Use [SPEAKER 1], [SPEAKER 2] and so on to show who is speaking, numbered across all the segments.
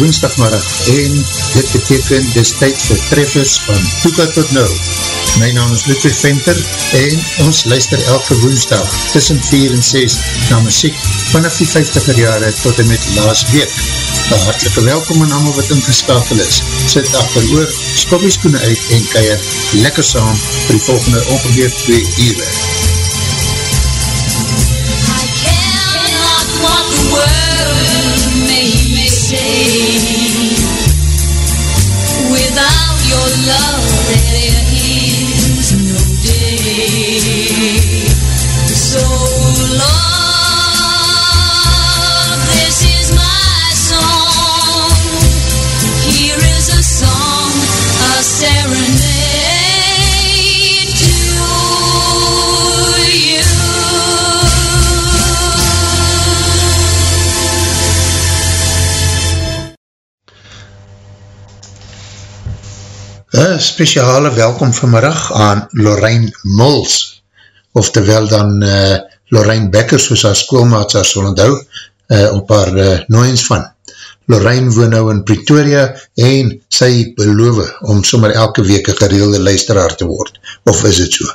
[SPEAKER 1] Woensdagmiddag en dit beteken dis tyd vir treffers van Toeka tot Nou. My naam is Ludwig Venter en ons luister elke woensdag tussen 4 en 6 na muziek vanaf die 50er jare tot en met laas week. Een hartelike welkom aan allemaal wat ingeskakel is. Sit achter oor, skopjes koene uit en keier lekker saam vir die volgende ongeveer 2 uur. Speciale welkom vanmiddag aan Lorraine Muls, oftewel dan uh, Lorraine Becker, soos haar schoolmaats haar sal onthou, uh, op haar uh, nooiens van. Lorraine woon nou in Pretoria en sy beloof om sommer elke week een gereelde luisteraar te word. Of is het so?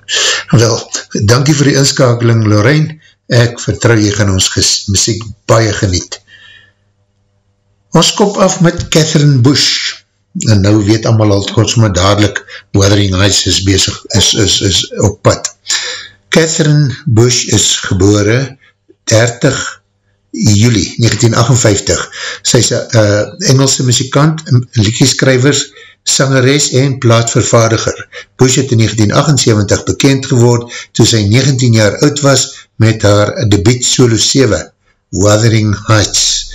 [SPEAKER 1] Wel, dankie vir die inskakeling Lorraine, ek vertrouw jy gaan ons muziek baie geniet. Ons kop af met Catherine Bush, en nou weet allemaal al God so dadelijk Wuthering Heights is bezig, is, is, is op pad. Catherine Bush is gebore 30 juli 1958. Sy is een uh, Engelse muzikant, liedjeskrijvers, sangeres en plaatvervaardiger. Bush het in 1978 bekend geword toe sy 19 jaar oud was met haar debiet solo 7, Wuthering Heights.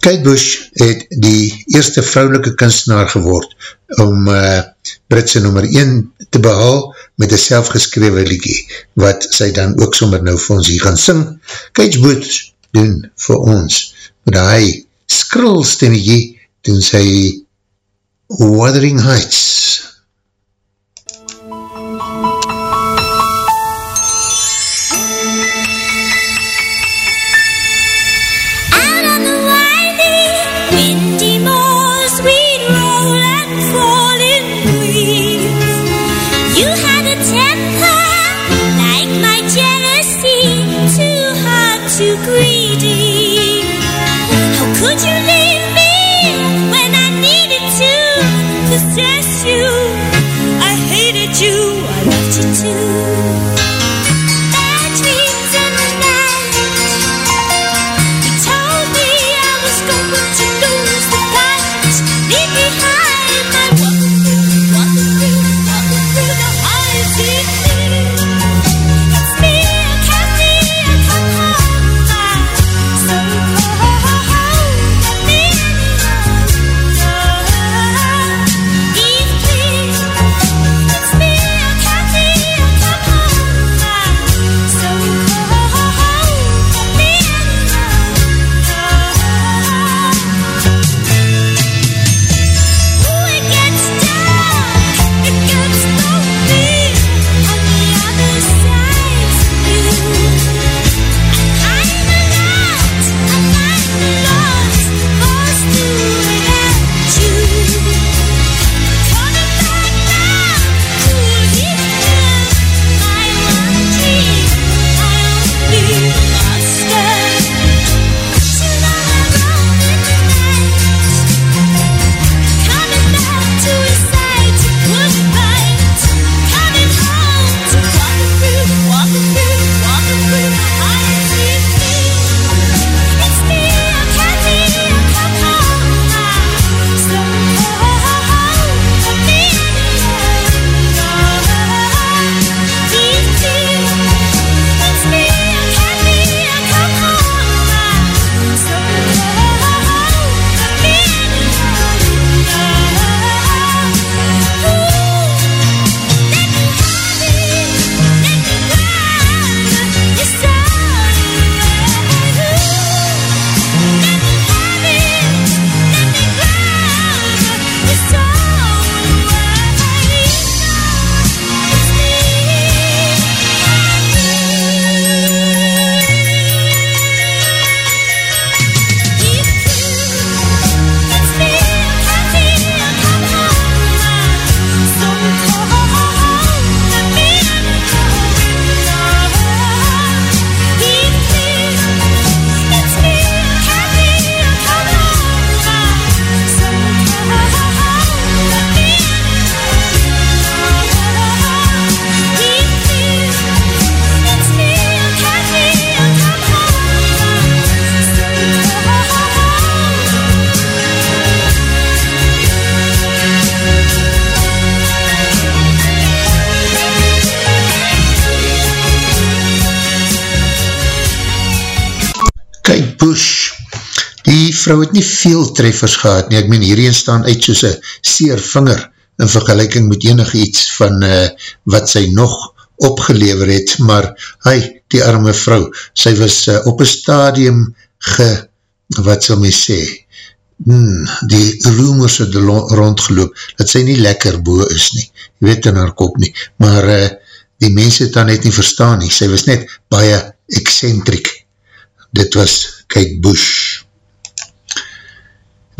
[SPEAKER 1] Kate Bush het die eerste vrouwelike kunstenaar geword om uh, Britse nummer 1 te behaal met een selfgeskrewe liekie, wat sy dan ook sommer nou vir ons hier gaan sing. Kate Bush doen vir ons, met hy skril stemmetje, doen sy Wuthering Heights. Vrou het nie veel treffers gehad nie, ek meen hierin staan uit soos een seer vinger in vergelijking met enig iets van uh, wat sy nog opgelever het, maar hy, die arme vrou, sy was uh, op een stadium ge, wat sal my sê, hmm, die rumors het rondgeloop, dat sy nie lekker boe is nie, jy weet in haar kop nie, maar uh, die mense het dan net nie verstaan nie, sy was net baie excentrik, dit was Kate Bush.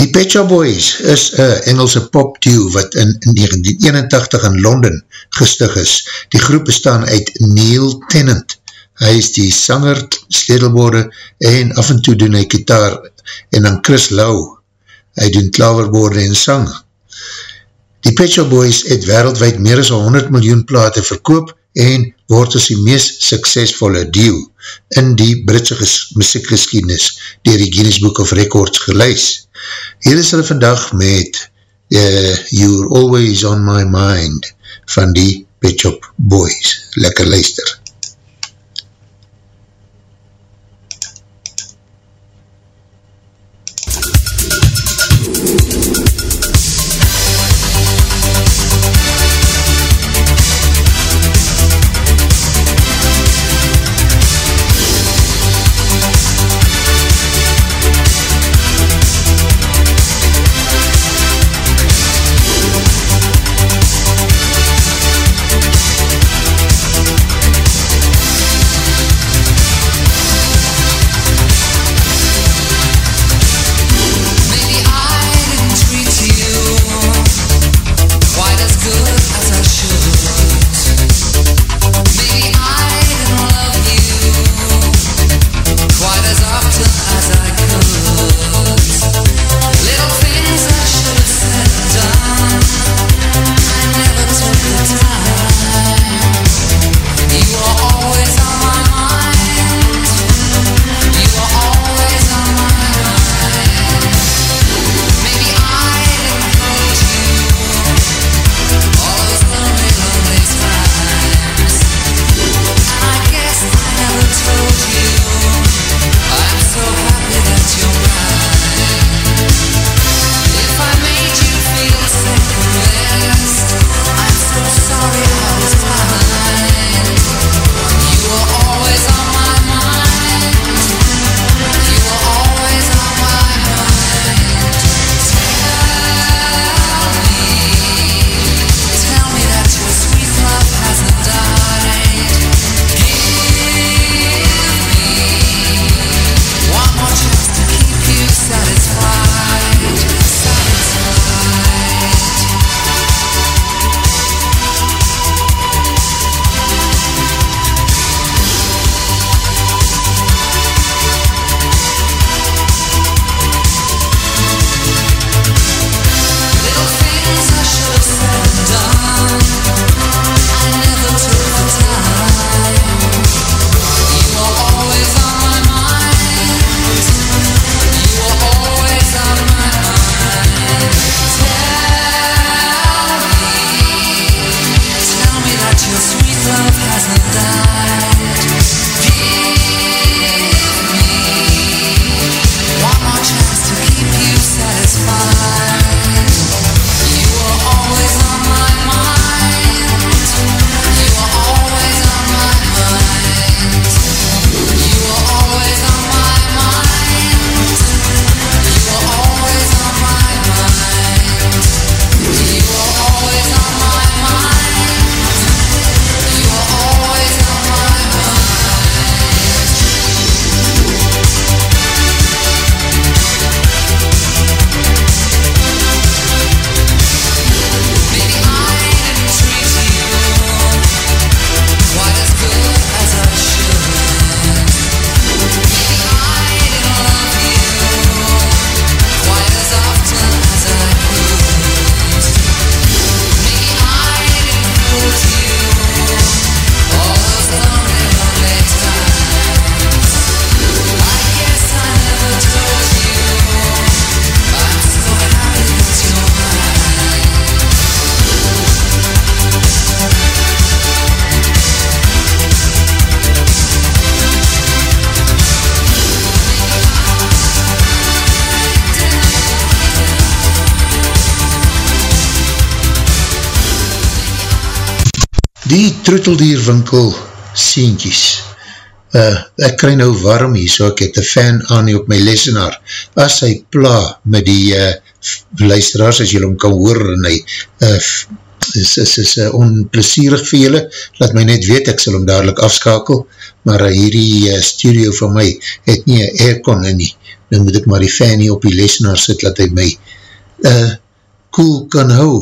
[SPEAKER 1] Die Pet Shop Boys is een Engelse pop duo wat in 1981 in Londen gestig is. Die groep bestaan uit Neil Tennant. Hy is die sanger, sledelborde en af en toe doen hy kitaar en dan Chris Lau. Hy doen klaverborde en sang. Die Pet Shop Boys het wereldwijd meer as 100 miljoen plate verkoop en word as die meest suksesvolle deal in die Britse muziekgeschiedenis dier die Guinness Book of Records geluis. Hier is hulle vandag met uh, You're Always On My Mind van die Pet Shop Boys. Lekker luister. Die troeteldierwinkel sientjies. Uh, ek krij nou warm hier, so ek het een fan aan hier op my lesenaar. As hy pla met die uh, luisteraars, as jy hom kan hoor, en hy uh, is, is, is uh, onplesierig vir julle, laat my net weet, ek sal hom dadelijk afskakel, maar uh, hierdie uh, studio van my het nie een aircon in nie, dan moet ek maar die fan hier op die lesenaar sit, laat hy my uh, cool kan hou.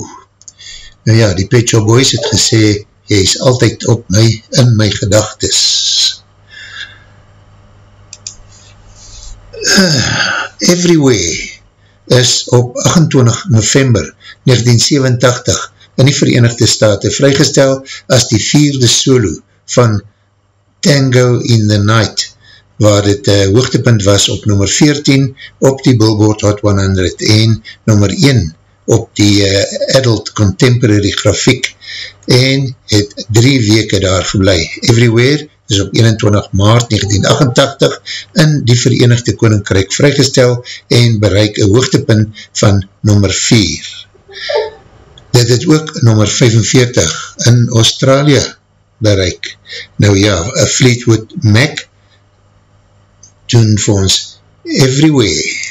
[SPEAKER 1] Nou ja, die Pet Shop Boys het gesê, jy is altyd op my, in my gedagtes. Uh, Everywhere is op 28 november 1987 in die Verenigde Staten vrygestel as die vierde solo van Tango in the Night, waar dit uh, hoogtepunt was op nummer 14 op die Billboard Hot 100 en nummer 1 op die uh, Adult Contemporary grafiek en het drie weke daar geblei. Everywhere is op 21 maart 1988 in die Verenigde Koninkrijk vrygestel en bereik een hoogtepunt van nummer 4. Dit het ook nummer 45 in Australië bereik. Nou ja, Fleetwood Mac doen vir ons Everywhere.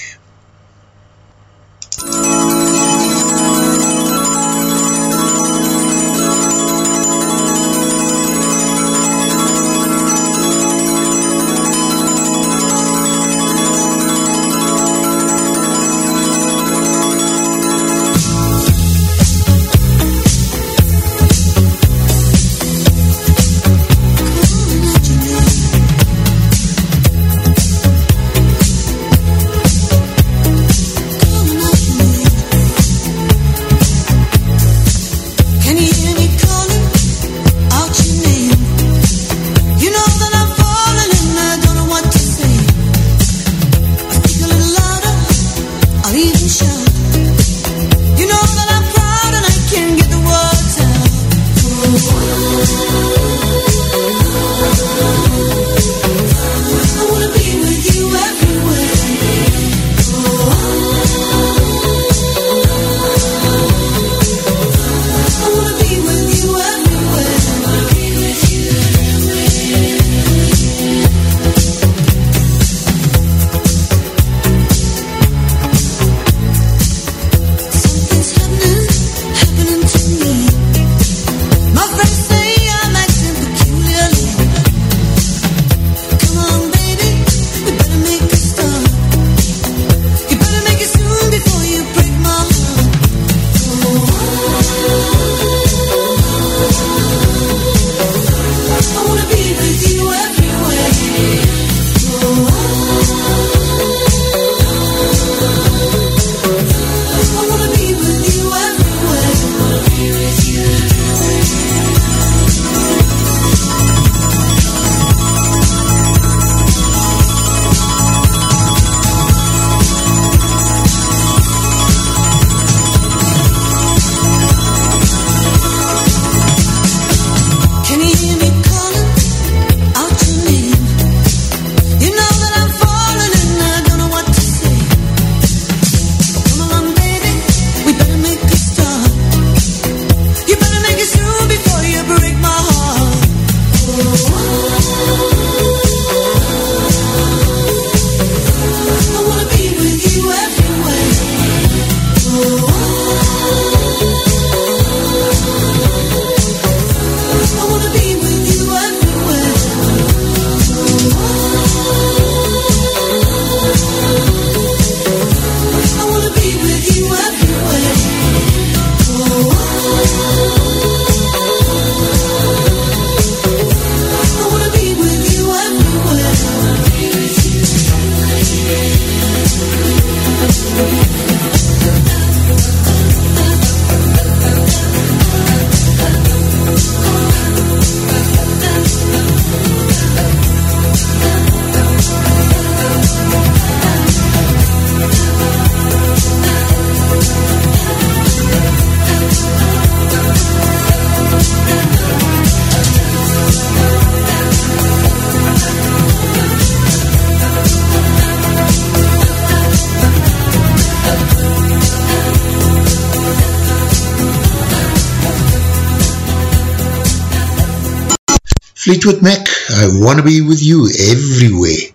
[SPEAKER 2] Fleetwood Mac, I wanna be with you everywhere.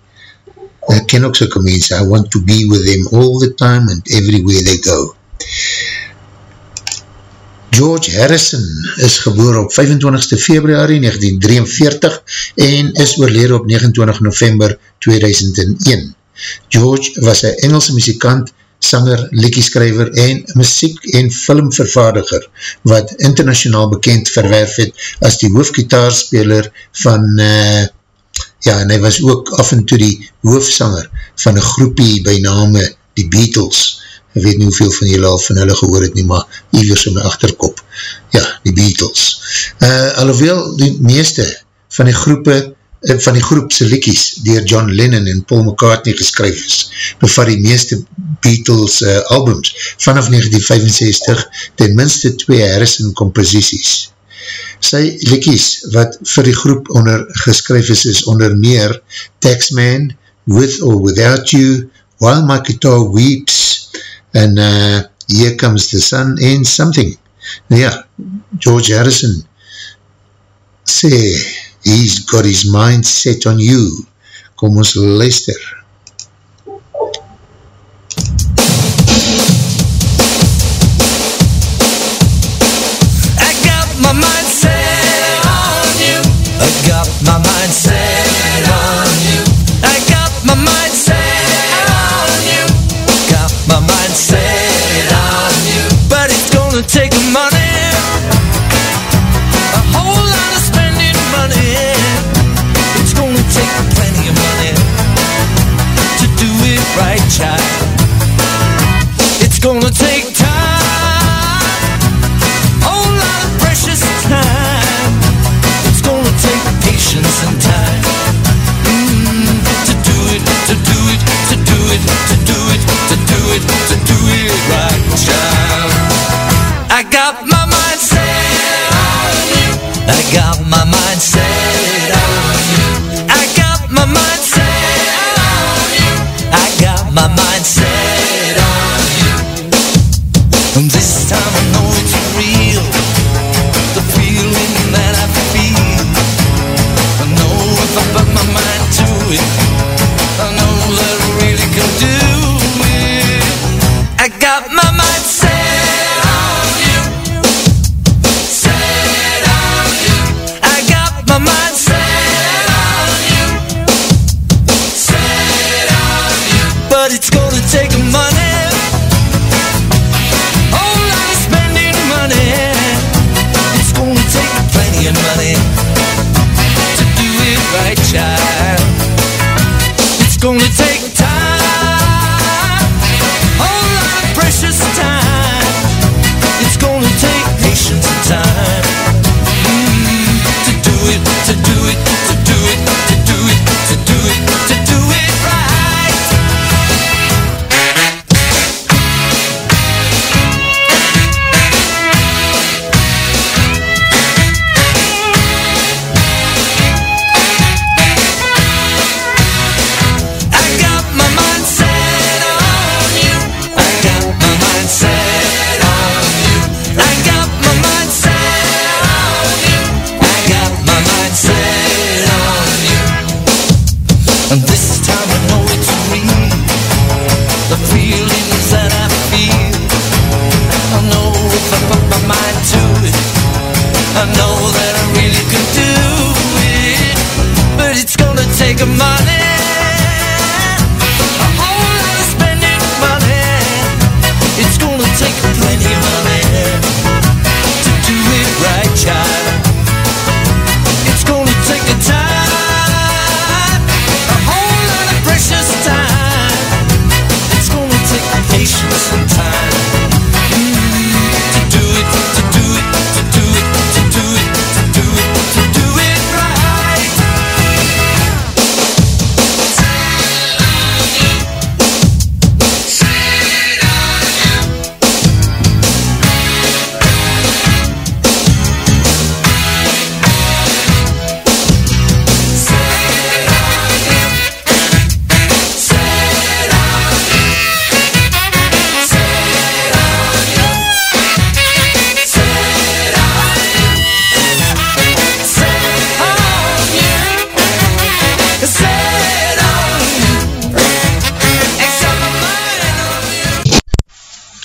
[SPEAKER 2] Ek ken ook soke mense, I want to be with them all the time and everywhere they go. George Harrison is geboor op 25 februari 1943 en is oorlede op 29 november 2001. George was een Engelse muzikant, sanger, lekkieskrijver en muziek en filmvervaardiger wat internationaal bekend verwerf het as die hoofdgitaarspeler van uh, ja, en hy was ook af en toe die hoofdsanger van een groepie by name die Beatles. Ek weet nie hoeveel van julle al van hulle gehoor het nie, maar iwers in my achterkop. Ja, die Beatles. Uh, alhoewel die meeste van die groepe uh, van die groepse likies dier John Lennon en Paul McCartney geskryf is, bevat die meeste Beatles uh, albums vanaf 1965 ten minste twee Harrison composities sy likies wat vir die groep onder geskryf is, is onder meer Taxman, With or Without You, While My Guitar Weeps, en uh, Here Comes the Sun, and Something. Nou ja, George Harrison sê, he's got his mind set on you. Kom ons luister.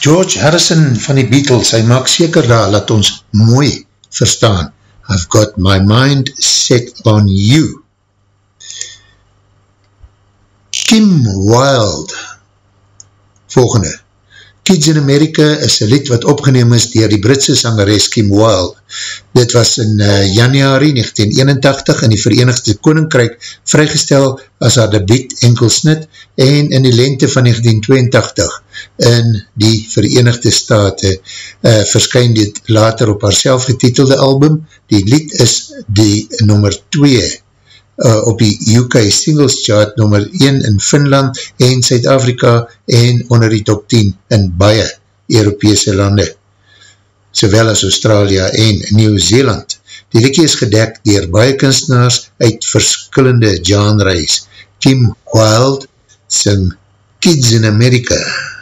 [SPEAKER 3] George Harrison van die Beatles, hy maak seker daar, laat ons mooi verstaan. I've got my mind set on you. Kim Wilde Volgende Kids in America is een lied wat opgeneem is dier die Britse sangeres Kim Wilde. Dit was in uh, januari 1981 in die Verenigde Koninkryk vrygestel as haar debiet enkelsnit en in die lente van 1982 in die Verenigde Staten uh, verskyn dit later op haar selfgetitelde album. Die lied is die nummer 2 uh, op die UK Singles Chart nummer 1 in Finland en Suid-Afrika en onder die top 10 in baie Europese lande, sowel as Australia en Nieuw-Zeeland. Die liekie is gedek dier baie kunstenaars uit verskillende genres. Kim Wilde sing Kids in America. Kids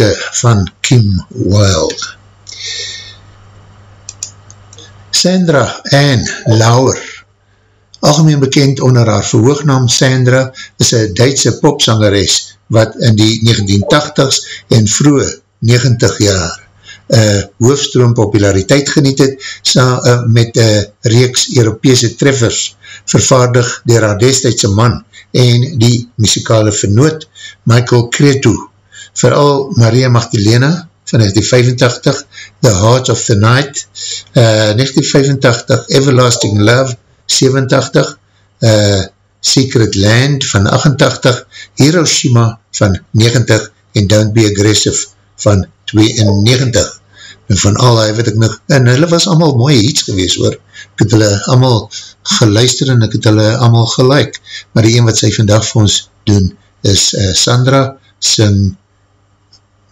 [SPEAKER 3] America van Kim Wilde. Sandra Ann Lauer, algemeen bekend onder haar verhoognaam Sandra, is een Duitse popsangeres wat in die 1980s en vroege 90 jaar uh, hoofstroom populariteit geniet het sa, uh, met uh, reeks Europese treffers vervaardig dier haar destijdse man en die muzikale vernoot Michael Cretu Vooral Maria Magdalena
[SPEAKER 1] van 1985, The Heart of the Night, uh, 1985, Everlasting Love, 87, uh, Secret Land van 88, Hiroshima van 90 en Don't Be Aggressive van 92 en van al die wat ek nog, en hulle was allemaal mooie iets gewees hoor, ek het hulle allemaal geluister en ek het hulle allemaal gelijk, maar die een wat sy vandag vir ons doen is uh, Sandra sing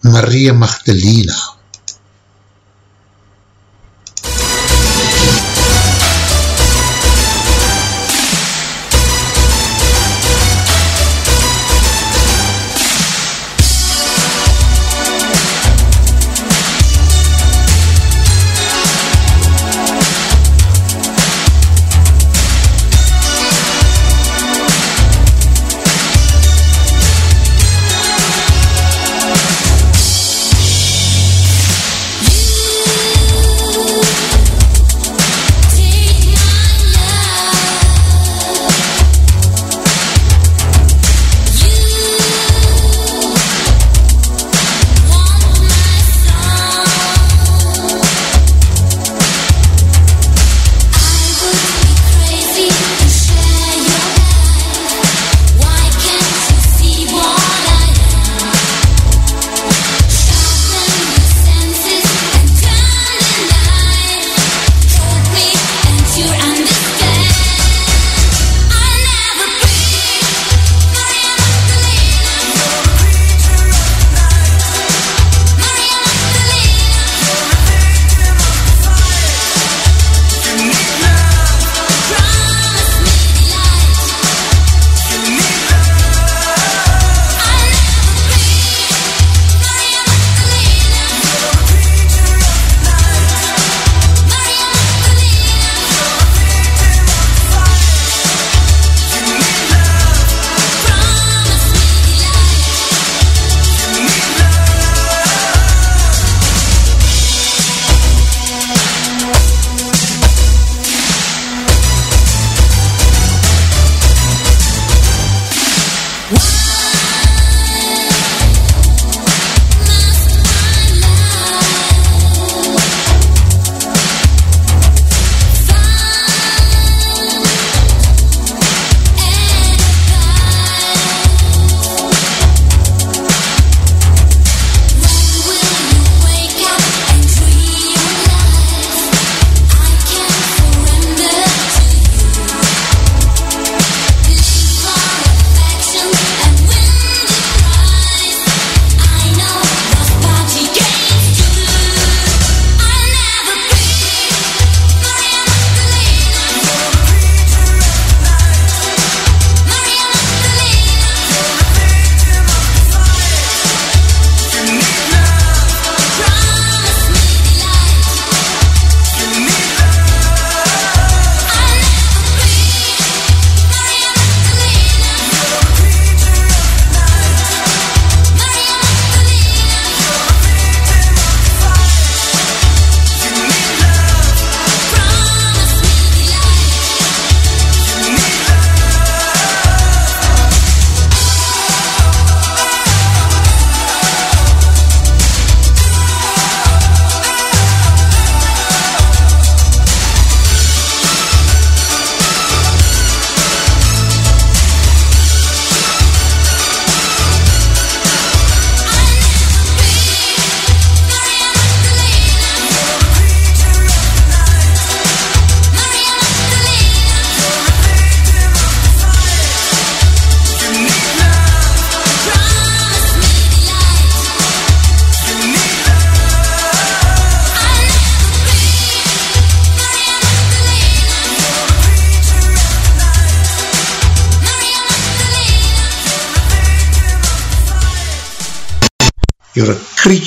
[SPEAKER 1] Maria Magdalena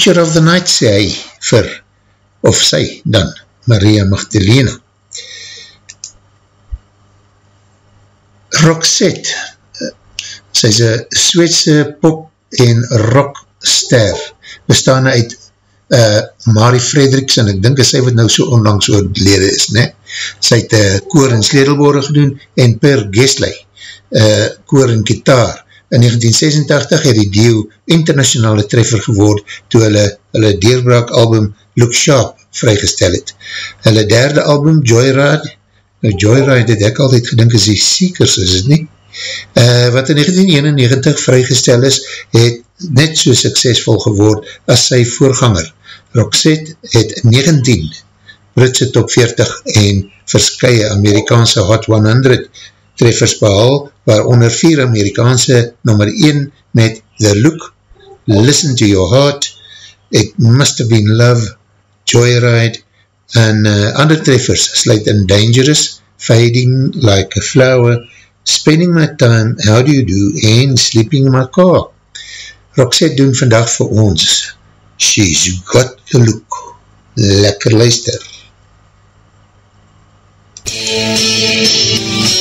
[SPEAKER 1] Creature of the Night, sê hy vir, of sy dan, Maria Magdalena. Roxette, sy is een Sweedse pop en rockster, bestaan uit uh, Marie Fredericks, en ek dink is sy wat nou so onlangs oorlede is, ne? sy het uh, koor en sledelbore gedoen, en Per Gesley, uh, koor en gitaar, In 1986 het die Dio internationale treffer geword toe hulle hulle deurbraak album Look Sharp vrygestel het. Hulle derde album Joyride, nou Joyride het ek altyd gedink is die Seekers, is het nie? Uh, wat in 1991 vrygestel is, het net so suksesvol geword as sy voorganger. Roxette het 19 Britse top 40 en verskye Amerikaanse Hot 100 treffers behal, waaronder vier Amerikaanse nummer 1 met The Look, Listen to Your Heart, It Must Have Been Love, Joyride, en uh, ander treffers sluit in Dangerous, Fading Like a Flower, Spending My Time, How Do You Do, en Sleeping in My Car. Roxette doen vandag vir ons, She's Got a Look. Lekker luister. Hallo,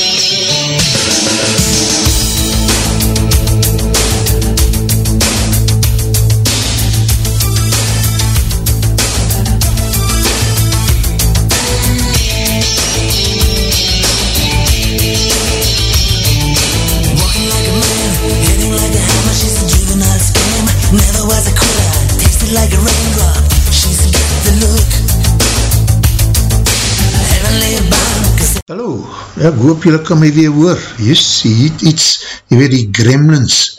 [SPEAKER 1] ek hoop julle kan my weer hoor. Het iets, jy weet die gremlins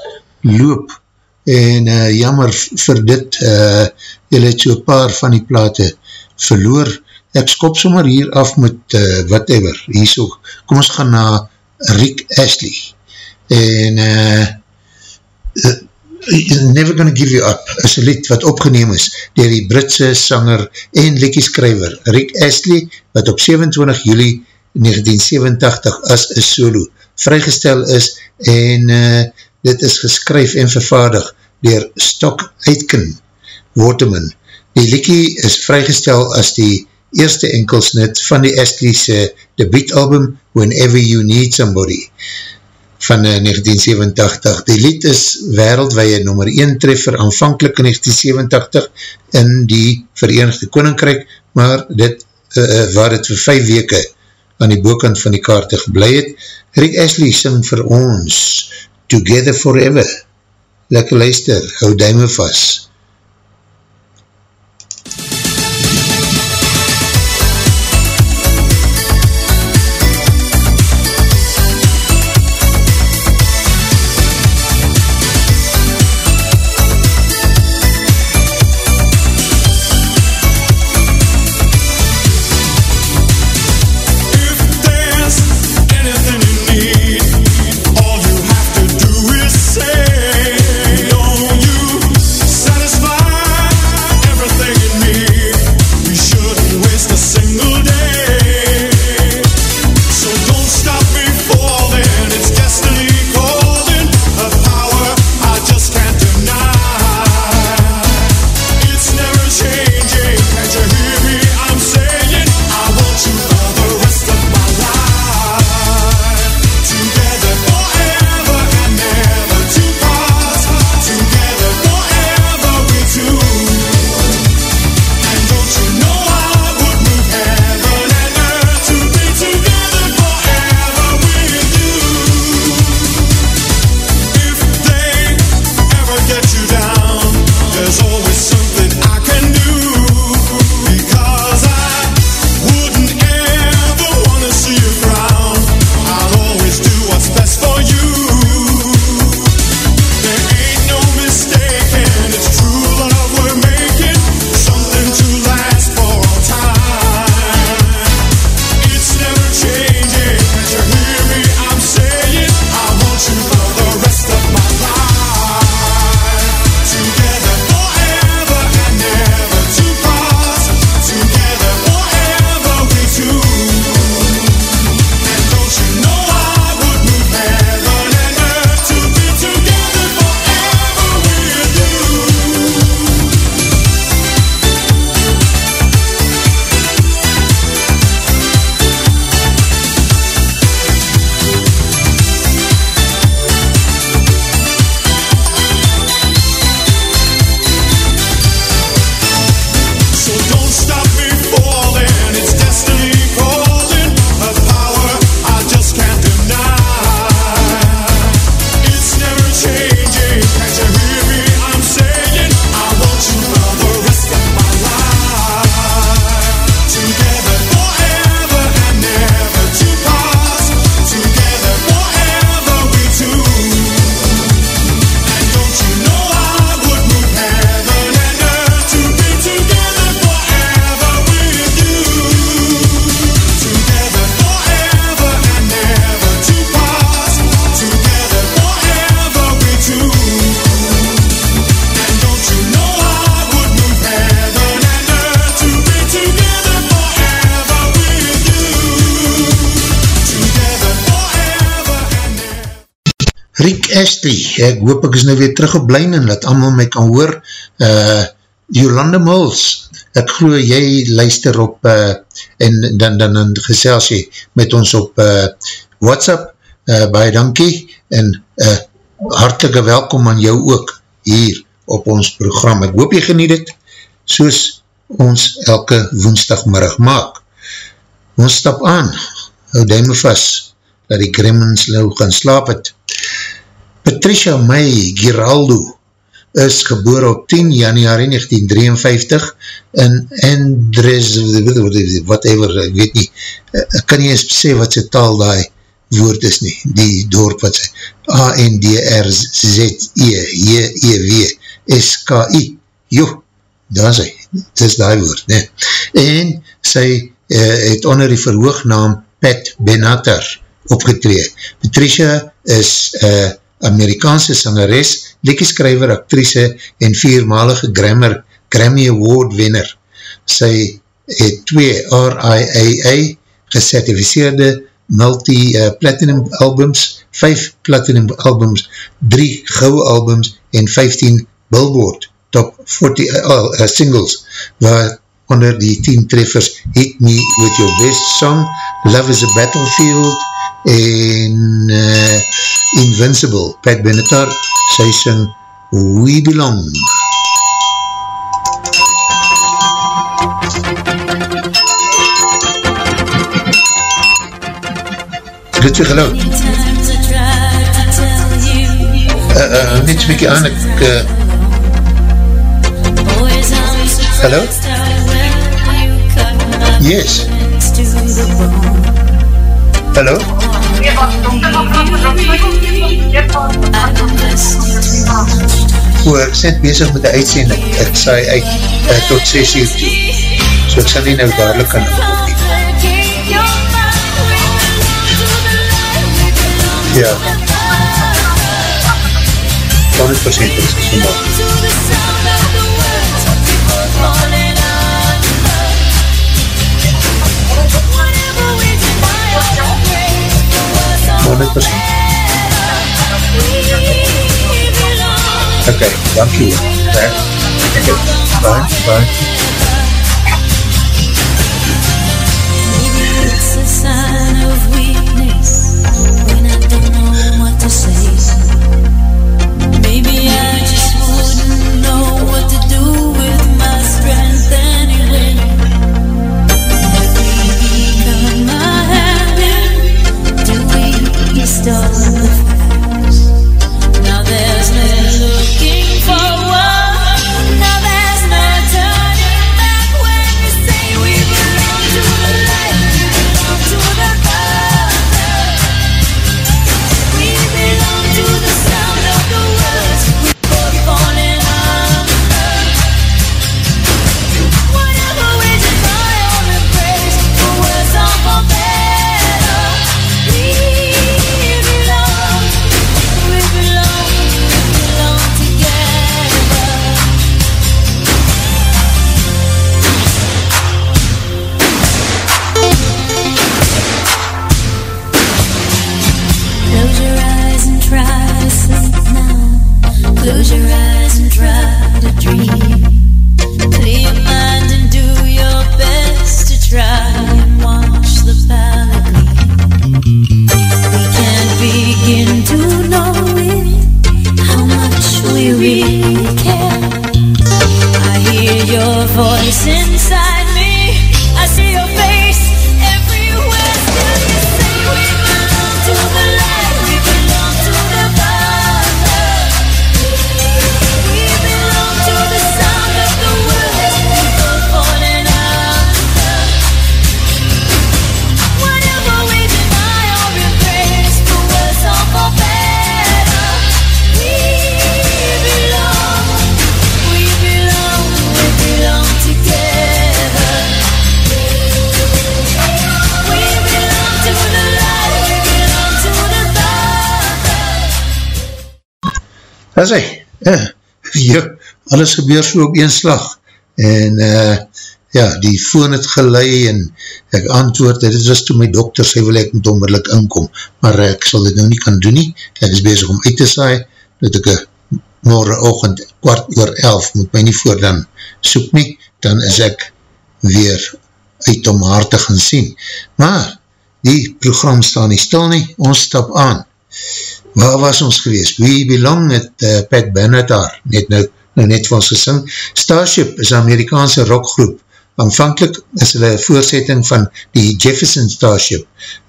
[SPEAKER 1] loop en uh, jammer vir dit, uh, julle het so paar van die plate verloor. Ek skop sommer hier af met uh, whatever, hier so, kom ons gaan na Rick Astley en uh, Never Gonna Give You Up is een lied wat opgeneem is dier die Britse sanger en liedjeskrijver Rick Astley wat op 27 juli 1987 as een solo vrygestel is en uh, dit is geskryf en vervaardig dier Stock Aitken Waterman. Die liekie is vrygestel as die eerste enkelsnit van die Astley's debietalbum Whenever You Need Somebody van uh, 1987. Die lied is wereldwee nummer 1 treffer aanvankelijk in 1987 in die Verenigde Koninkrijk, maar dit, uh, waar het vir 5 weke aan die boekant van die kaarte geblei het. Rick Ashley sing vir ons Together Forever. Lekker luister, hou duime vast. Ek hoop ek is nou weer terug op blijn en dat allemaal my kan hoor. Uh, Jolande Muls, ek geloof jy luister op uh, en dan, dan, dan gesels jy met ons op uh, WhatsApp, uh, baie dankie en uh, hartelike welkom aan jou ook hier op ons program. Ek hoop jy geniet het soos ons elke woensdagmiddag maak. Ons stap aan, hou duime vast, dat die gremlins nou gaan slaap het. Patricia May Giraldo is geboor op 10 januari 1953 in Andres, whatever, ek weet nie, ek kan nie eens sê wat sy taal die woord is nie, die dorp wat sy, A-N-D-R-Z-E-J-E-W-S-K-I, joh, daar sy, dit is die woord, ne, en sy uh, het onder die verhoognaam Pat Benatar opgetree. Patricia is uh, Amerikaanse sangeres, lekkieskrijver, actrice en viermalige Grammer, Grammy Award winner. Sy het twee RIAA gecertificeerde multi-platinum uh, albums, vijf platinum albums, drie gouwe albums en 15 Billboard top 40 uh, uh, singles, waar onder die 10 treffers Hit Me With Your Best Song, Love is a Battlefield, en uh, Invincible, Pat Benatar, sy sing We Belong. Dit weer geloof. Uh, uh, net so bykie aan, ek... Uh, Hallo? Yes. Hallo? O, ek sê bezig met die uitsending, ek saai uit uh, tot 6 uur toe, so ek sal nie nou dadelijk kan opneem. Ja. 100% is vandaag. Honderd percent. Ok, dankie. Bye, bye.
[SPEAKER 3] Now.
[SPEAKER 1] Is hy. Uh, ja, alles gebeur so op een slag. En uh,
[SPEAKER 4] ja, die phone het gelei en ek antwoord, dit was toe my dokter sê wil ek moet onmiddellik inkom, maar ek sal dit nou nie kan doen nie, ek is bezig om uit te saai, dat ek morgen ochend kwart oor elf moet my nie voor dan soek nie, dan is ek weer uit om haar te gaan sien. Maar, die program staan nie stil nie, ons stap aan. Waar was ons gewees? We Belong het uh, Pat Bennett daar, net nou, nou net van ons gesing. Starship is een Amerikaanse rockgroep. Aanvankelijk is hulle voorzetting van die Jefferson Starship,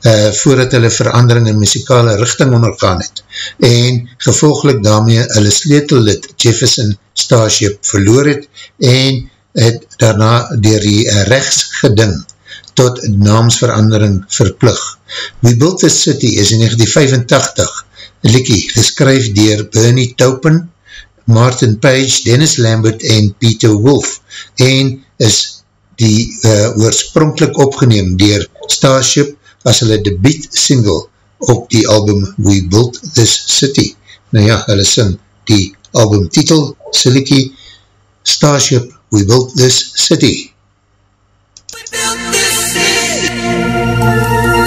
[SPEAKER 4] uh, voordat hulle verandering in muzikale richting ondergaan het. En gevolglik daarmee hulle sleetellid Jefferson Starship verloor het en het daarna dier die uh, rechtsgeding tot naamsverandering verplug. We Built the City is in 1985 Likkie geskryf dier Bernie Taupin, Martin Page, Dennis Lambert en Peter Wolf en is die uh, oorspronkelijk opgeneem dier Starship as hulle debiet single op die album We Built This City. Nou ja, hulle sing die album titel Siliki Starship We Built This City. We built this city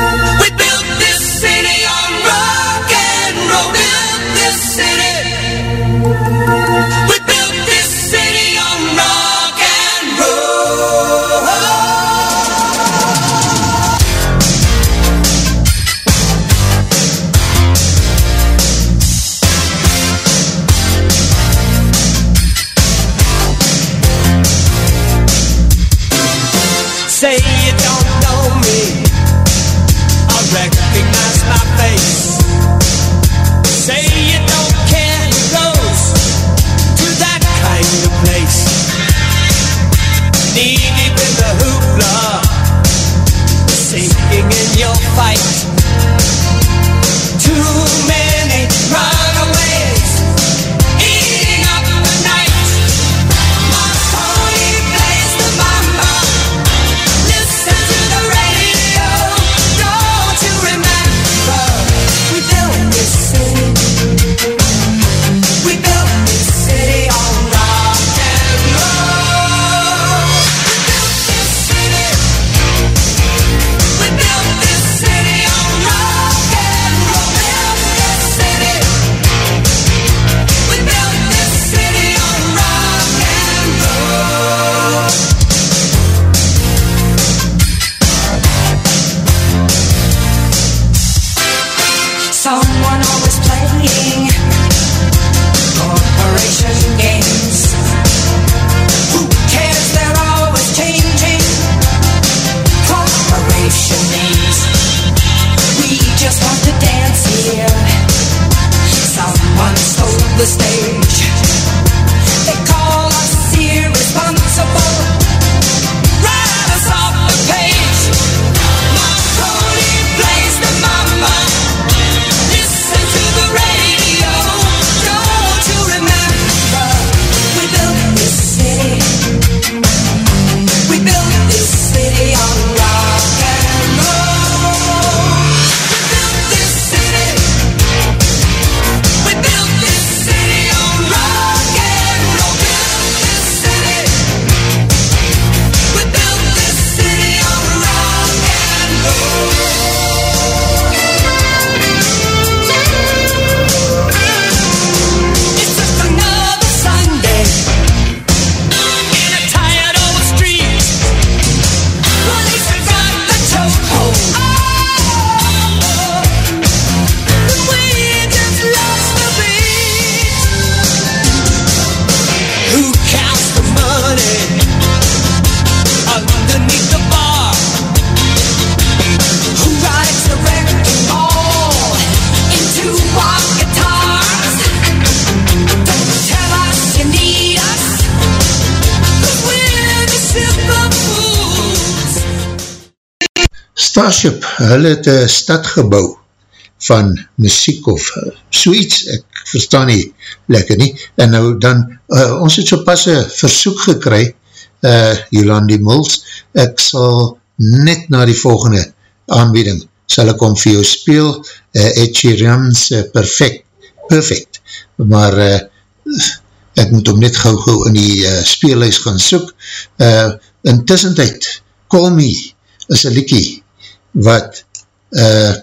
[SPEAKER 4] Starship, hulle het een stadgebouw van muziek of uh, soeits, ek verstaan nie lekker nie, en nou dan, uh, ons het so pas een versoek gekry, uh, Jolandi Muls, ek sal net na die volgende aanbieding, sal ek om vir jou speel, uh, Ed Sheeran's uh, Perfect, Perfect, maar uh, ek moet om net gauw gauw in die uh, speelhuis gaan soek, uh,
[SPEAKER 1] in tussentijd, Call Me is een liekie wat uh,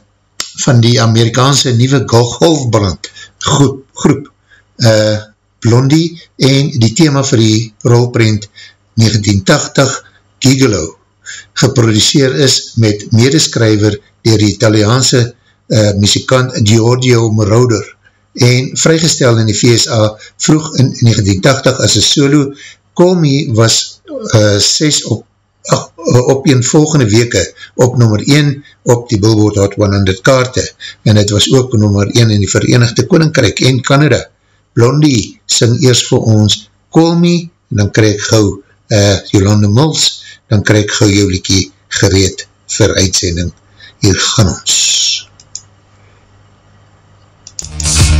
[SPEAKER 1] van die Amerikaanse nieuwe golfbrand groep, groep uh, Blondie en die thema vir die rolprint 1980 Gigolo geproduceer is met medeskryver dier die Italiaanse uh, muzikant Giorgio Moroder en vrygestel in die VSA vroeg in 1980 as een solo. Call Me was 6 uh, op op een volgende weke op nummer 1 op die Billboard Hot 100 kaarte en het was ook nummer 1 in die Verenigde Koninkrijk en Canada. Blondie sing eerst vir ons Call Me en dan krijg gauw uh, Jolande Muls, dan krijg gauw jou liekie gereed vir uitsending. Hier gaan ons. so,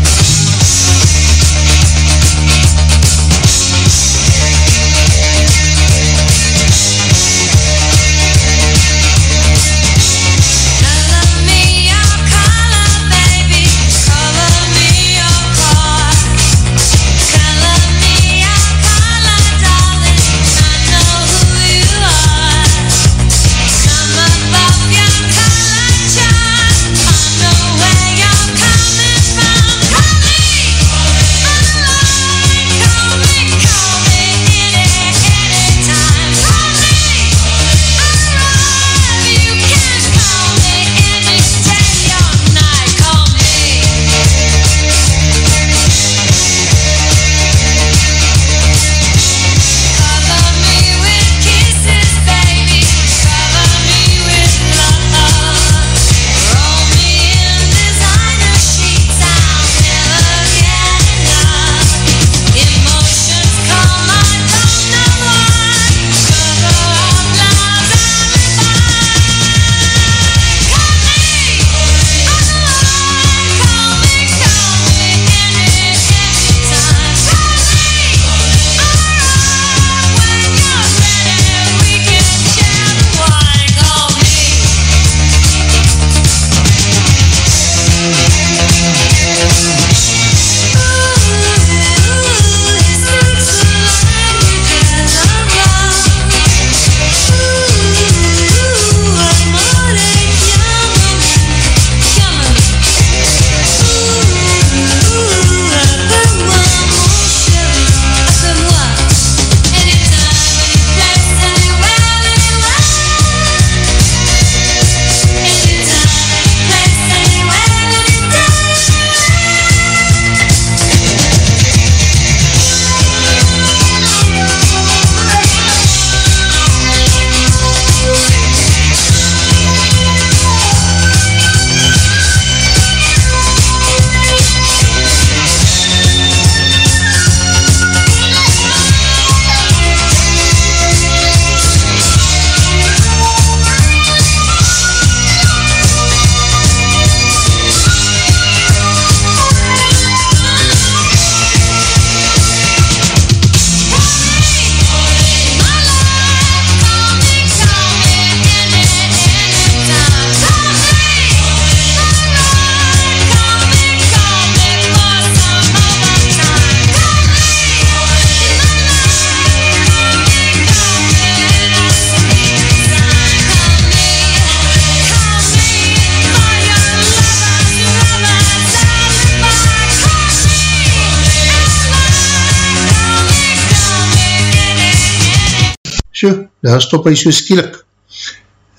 [SPEAKER 1] daar stop hy so skielik.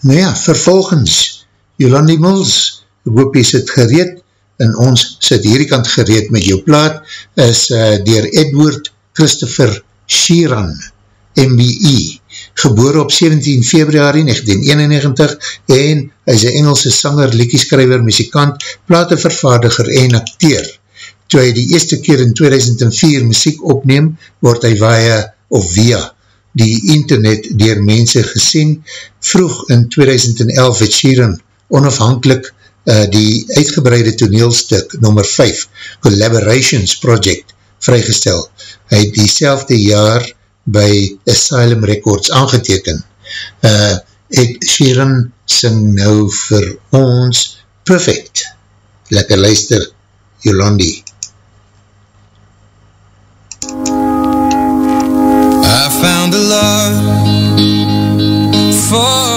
[SPEAKER 1] Nou ja, vervolgens, Jolandi Mills, hoop jy sit gereed, en ons sit hierdie kant gereed met jou plaat, is uh, dier Edward Christopher Sheeran, MBE, geboor op 17 februari 1991, en hy is een Engelse sanger, liekieskrijver, muzikant, platenvervaardiger en acteer. Toe hy die eerste keer in 2004 muziek opneem, word hy via, of via, die internet dier mense gesien. Vroeg in 2011 het Sheeran onafhankelijk uh, die uitgebreide toneelstuk nummer 5, Collaborations Project, vrygestel. Hy het die selfde jaar by Asylum Records aangeteken. Uh, het Sheeran sing nou vir ons perfect. Lekker luister, Jolandi.
[SPEAKER 5] I found a love for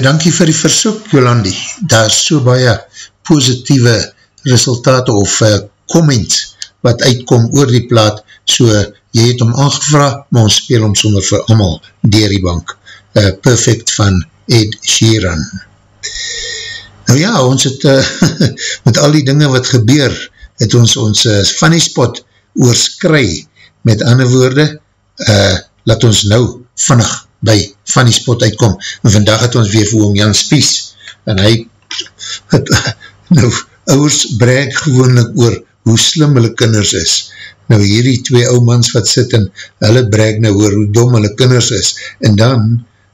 [SPEAKER 1] baie dankie vir die versoek, Jolandi. Daar is so baie positieve resultate of uh, comments wat uitkom oor die plaat, so jy het om aangevra, maar ons speel om sommer vir amal dier die bank. Uh, perfect van Ed Sheeran. Nou ja, ons het uh, met al die dinge wat gebeur, het ons ons uh, funny spot oorskry, met ander woorde, uh, laat ons nou vannig by van die spot uitkom, en vandag het ons weer vir oom Jan Spies, en hy het, nou, ouders brek gewoonlik oor hoe slim hulle kinders is, nou hierdie twee oumans wat sit en hulle brek nou oor hoe dom hulle kinders is, en dan,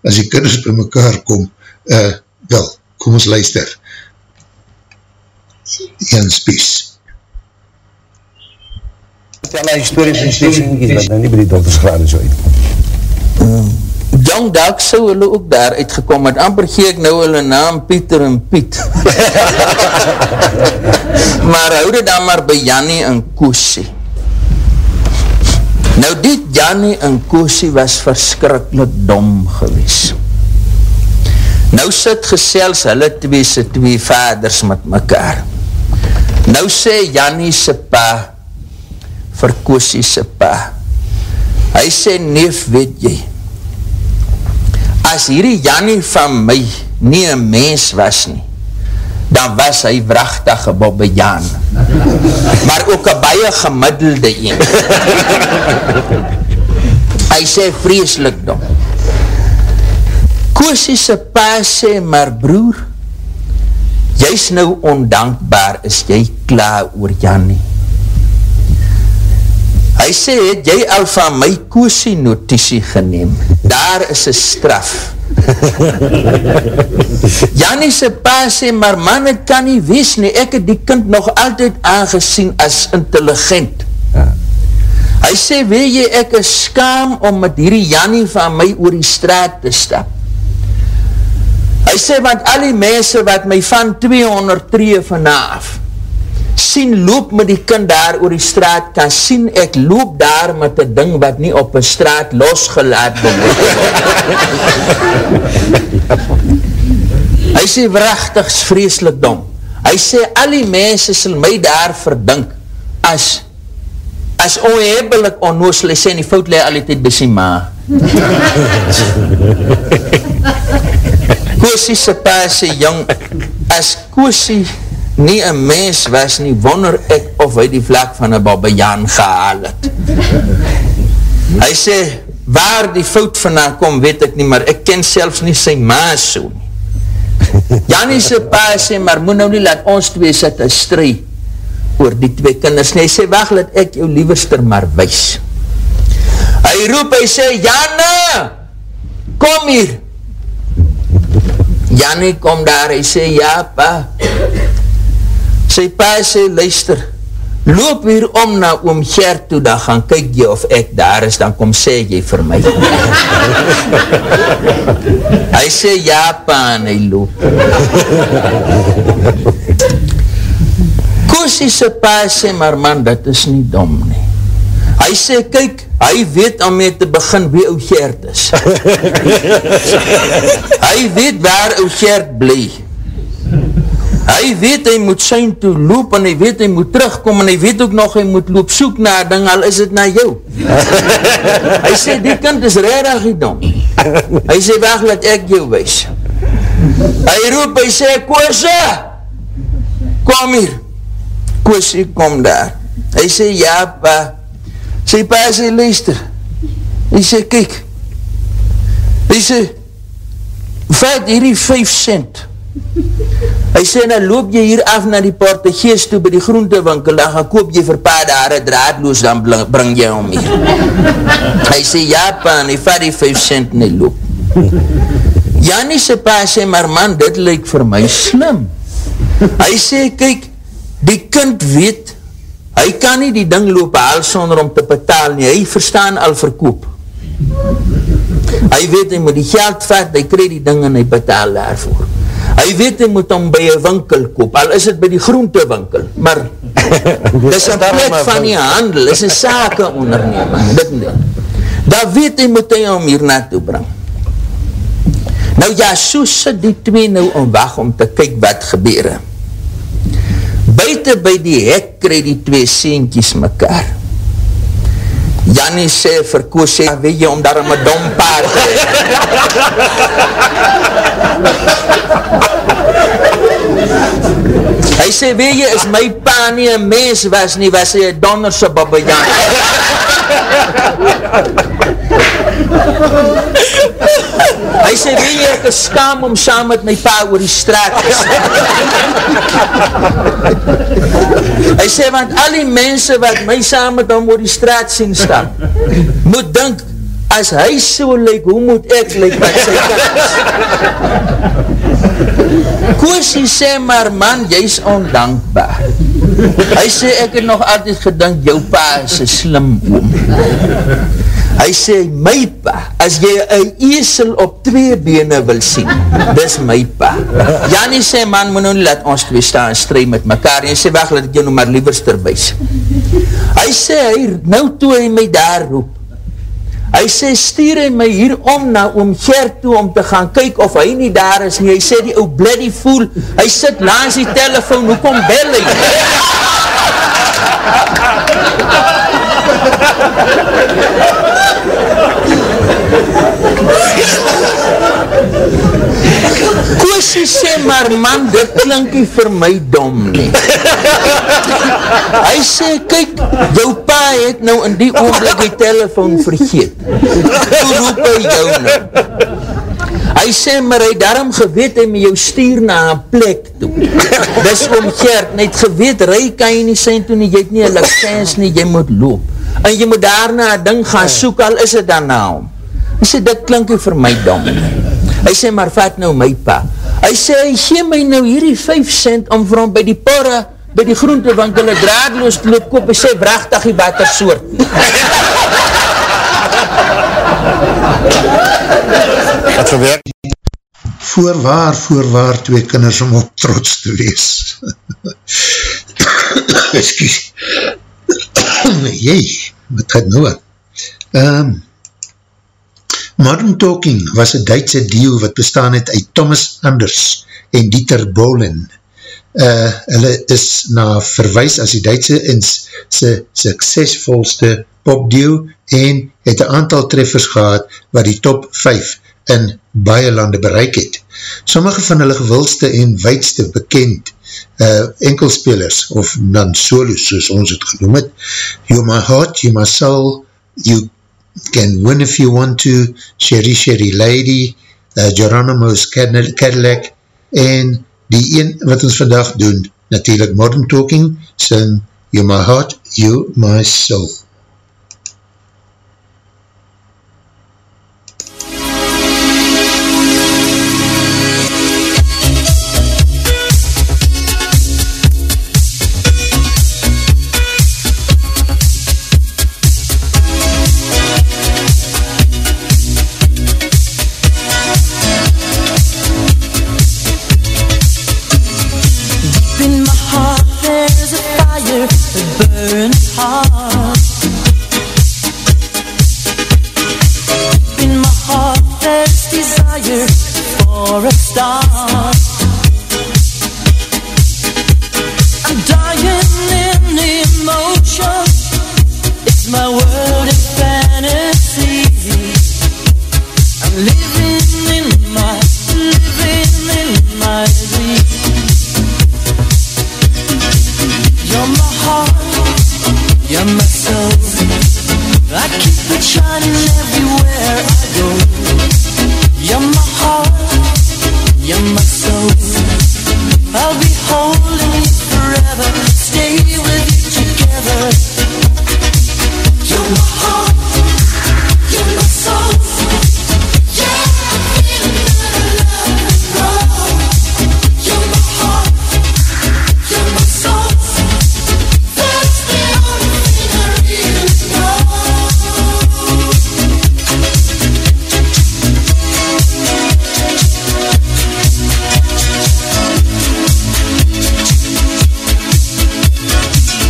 [SPEAKER 1] as die kinders by mekaar kom, uh, wel, kom ons luister, Jan Spies.
[SPEAKER 5] Vertel hy stories en steeds wat nou nie by die doktersgraad is uitkom.
[SPEAKER 6] Um, Jong, dalk sou hulle ook daar uitgekom, maar amper gee ek nou hulle naam Pieter en Piet. maar hou dit dan maar by Jannie en Koosie. Nou dit Jannie en Koosie was verskrikkelijk dom gewees. Nou sit gesels hulle twee se twee vaders met mekaar. Nou sê Jannie se pa vir Koosie se pa. Hy sê neef, weet jy, as hierdie Jannie van my nie een mens was nie, dan was hy wrachtige Bobbe Jan. Maar ook een baie gemiddelde een. hy sê vreselik dom. Koosie se pa sê, maar broer, jy is nou ondankbaar, is jy klaar oor Jannie. Hy sê, het jy al van my koosie notitie geneem? Daar is een straf. Jannie se pa sê, maar man, het kan nie wees nie, ek het die kind nog altyd aangesien as intelligent. Hy sê, weet jy, ek is skaam om met hierdie Jannie van my oor die straat te stap. Hy sê, want al die mense wat my van 200 tree vanaf, sien loop met die kind daar oor die straat, kan sien ek loop daar met die ding wat nie op een straat losgelaat word. Hy sê, wrachtig is vreselik dom. Hy sê, al die mense sal my daar verdink as as onhebelik onnoosel, hy sê, en die fout leid al die tijd sy ma. Koosie se pa sê, jong, as Koosie nie een mens was nie, wonder ek of hy die vlak van een babajaan gehaal het. Hy sê, waar die fout vandaan kom, weet ek nie, maar ek ken selfs nie sy ma so nie. Janie se pa sê, maar moet nou nie laat ons twee sit en strui oor die twee kinders nie. Hy sê, wacht, laat ek jou lieverster maar wees. Hy roep, hy sê, Janne, kom hier. Janne kom daar, hy sê, ja pa. Sy pa sê, luister, loop hier om na oom Gert toe, dan gaan kyk jy of ek daar is, dan kom sê jy vir my. hy sê, ja pa, en hy loop. Koosie se pa sê, maar man, dit is nie dom nie. Hy sê, kyk, hy weet om mee te begin wie ou Gert is. hy weet waar ou Gert bly. Hy weet hy moet sy toe loop en hy weet hy moet terugkom en hy weet ook nog hy moet loop soek na ding, al is het na jou. hy sê, die kind is rarig die dom. Hy sê, wacht, laat ek jou wees. Hy roep, hy sê, Koose, kom hier. Koose, kom daar. Hy sê, ja, pa. Sy pa sê, luister. Hy sê, kyk. Hy sê, vat hierdie 5 cent. Hy sê, nou loop jy hier af na die Portugees toe by die groentewinkel, dan gaan koop jy vir pa daar een draadloos, dan bring jy om hier. Hy sê, ja pa, en hy vat die 5 cent en hy loop. Janie se pa sê, maar man, dit lyk vir my slim. Hy sê, kyk, die kind weet, hy kan nie die ding loop haal sonder om te betaal nie, hy verstaan al verkoop. Hy weet, hy moet die geld vat, hy kree die ding en hy betaal daarvoor. Hy weet hy moet hom by een winkel koop, al is het by die groentewinkel, maar dis een plek van die handel, is een sake onderneming, dit nie. Daar weet hy moet hy hom hier naartoe bring. Nou ja, so sit die twee nou om wacht om te kyk wat gebeur. Buiten by die hek krij die twee seentjies mekaar. Jannie sê vir Koos sê, weet jy om daar een dom paard te Hy sê, weet jy, is my pa nie een mens was nie, was hy een donderse babbejan. Hy sê, weet jy, ek is skam om saam met my pa oor die straat te Hy sê, want al die mense wat my saam met hom oor die straat sien staan, moet dink, as hy so lyk, hoe moet ek lyk wat sy kans? Koosie sê, maar man, jy is ondankbaar. Hy sê, ek het nog altijd gedink, jou pa is een slim oom. Hy sê, my pa, as jy een esel op twee bene wil sien, dis my pa. Janie sê, man, moet nou laat ons twee staan en strijd met mekaar. En hy sê, wacht, laat ek jou nou maar lieverster wees. Hy sê, hy, nou toe hy my daar roep, Hy sê, stuur hy my hier om na oom Gert toe om te gaan kyk of hy nie daar is nie. Hy sê, die ou bloody fool, hy sit langs die telefoon, hoekom bel hy? Koosie sê, maar man, dit klinkie vir my dom nie. Hy sê, kyk, jou pa het nou in die oomblik die telefoon vergeet. Hoe roep hy jou nou? Hy sê, maar hy daarom geweet, hy met jou stuur na een plek toe. Dis om Gert, net geweet, rij kan jy nie zijn toe nie, jy het nie een license nie, jy moet loop. En jy moet daarna een ding gaan soek, al is het dan na hom. Hy sê, dit klink vir my dom. Hy sê, maar vat nou my pa. Hy sê, hy gee my nou hierdie 5 cent om vir hom by die porre, by die groentewinkel, draadloos te loop koop, hy sê, brachtig die water soort.
[SPEAKER 5] Wat so werk?
[SPEAKER 7] Voorwaar, voorwaar, twee kinders om op trots te wees. Excuse. Jee, wat gaat nou aan? Um, Modern Talking was een Duitse deal wat bestaan het uit Thomas Anders en Dieter Bolin. Uh, hulle is na verwijs as die Duitse in sy suksesvolste popdeal en het een aantal treffers gehad wat die top 5 in baie lande bereik het. Sommige van hulle gewildste en weidste bekend uh, enkelspelers of dan solos soos ons het genoem het, You My Heart, You My Soul, You Can Win If You Want To, Sherry Sherry Lady, uh, Geronimo's Cadillac en die een wat ons vandag doen, natuurlijk Modern Talking, sing You My Heart, You My Soul. I'm dying in emotion. It's my world of fantasy. I'm living in my, living in my dreams. You're my heart, you're my soul. I keep it shining every. You're my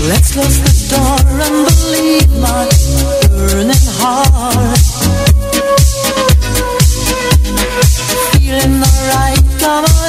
[SPEAKER 7] Let's close the door and believe my burning heart. Feeling alright, come on.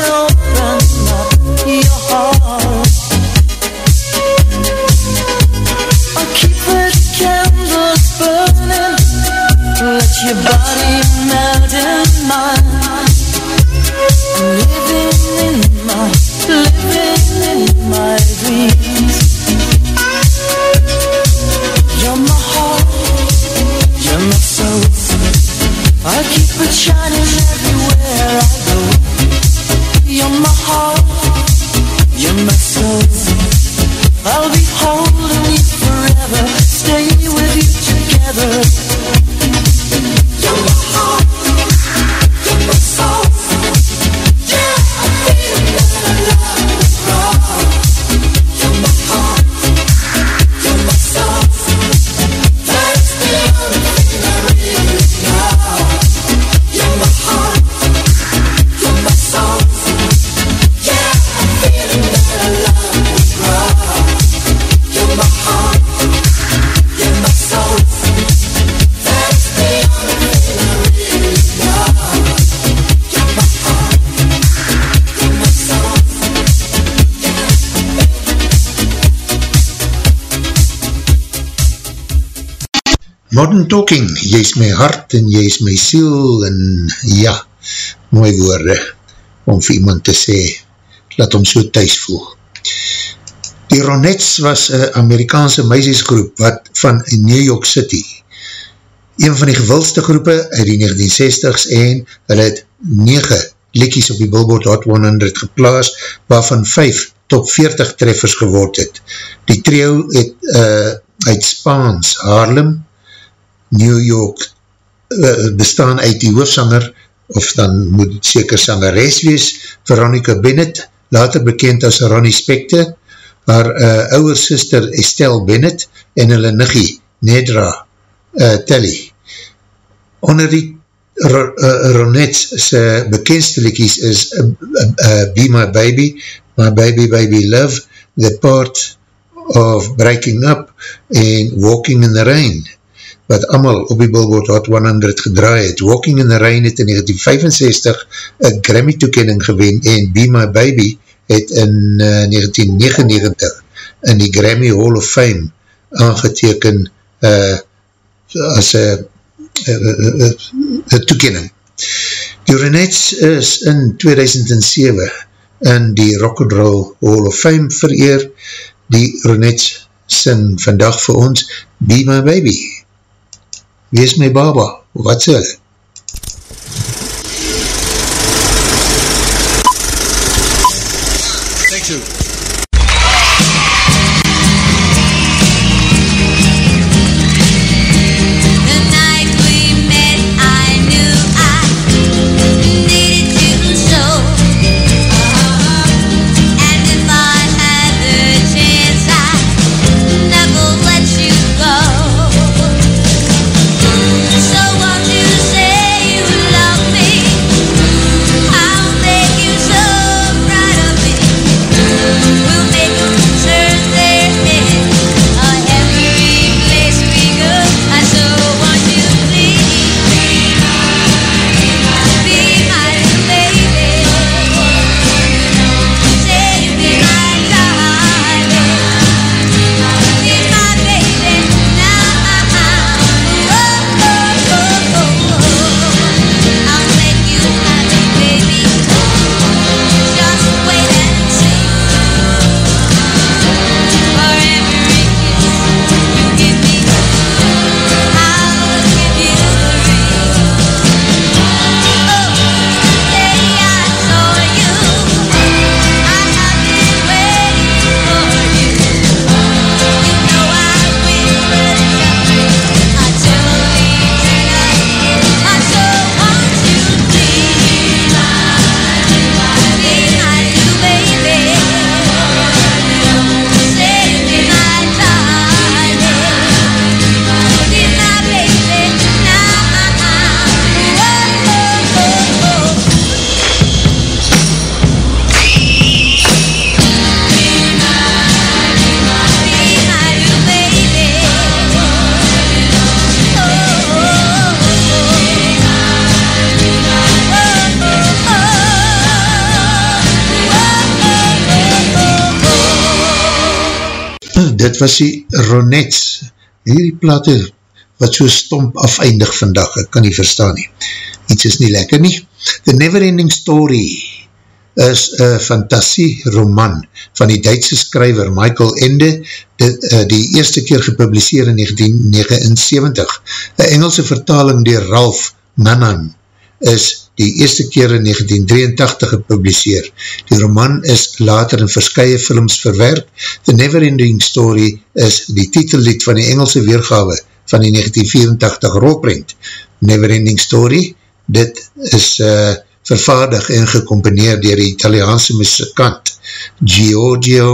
[SPEAKER 1] Modern Talking, jy is my hart en jy is my siel en ja, mooi woorde om vir iemand te sê, laat hom so thuis voel. Die Ronettes was een Amerikaanse meisjesgroep wat van New York City, een van die gewildste groepe uit die 1960s en hulle het 9 likies op die Billboard Hot 100 geplaas, waarvan 5 top 40 treffers geword het. Die trio het uh, uit Spaans, Haarlem, New York uh, bestaan uit die hoofsanger, of dan moet het seker sangeres wees, Veronica Bennett, later bekend as Ronnie Spector, haar uh, ouwe sister Estelle Bennett en hulle niggie Nedra uh, Telly. Onder die Ro uh, Ronettes se bekendste likies is uh, uh, Be My Baby, My Baby Baby Love, The Part of Breaking Up en Walking in the Rain wat allemaal op die Billboard Hot 100 gedraai het. Walking in the Rain het in 1965 een Grammy toekenning gewen en Be My Baby het in uh, 1999 in die Grammy Hall of Fame aangeteken uh, as een toekenning. Die Renettes is in 2007 in die Rock'n'Roll Hall of Fame vereer. Die Renettes sing vandag vir ons Be My Baby wees my baba, wat sê hulle? Dit was die Ronets, hierdie plate wat so stomp afeindig vandag, ek kan nie verstaan nie. Iets is nie lekker nie. The Neverending Story is een fantasie roman van die Duitse skryver Michael Ende, dit, uh, die eerste keer gepubliseer in 1979. Een Engelse vertaling dier Ralph Nanan is die eerste keer in 1983 gepubliseer. Die roman is later in verskye films verwerk. The Neverending Story is die titellied van die Engelse weergawe van die 1984 rolprint. Neverending Story, dit is uh, vervaardig en gecomponeerd dier die Italiaanse muzikant Giorgio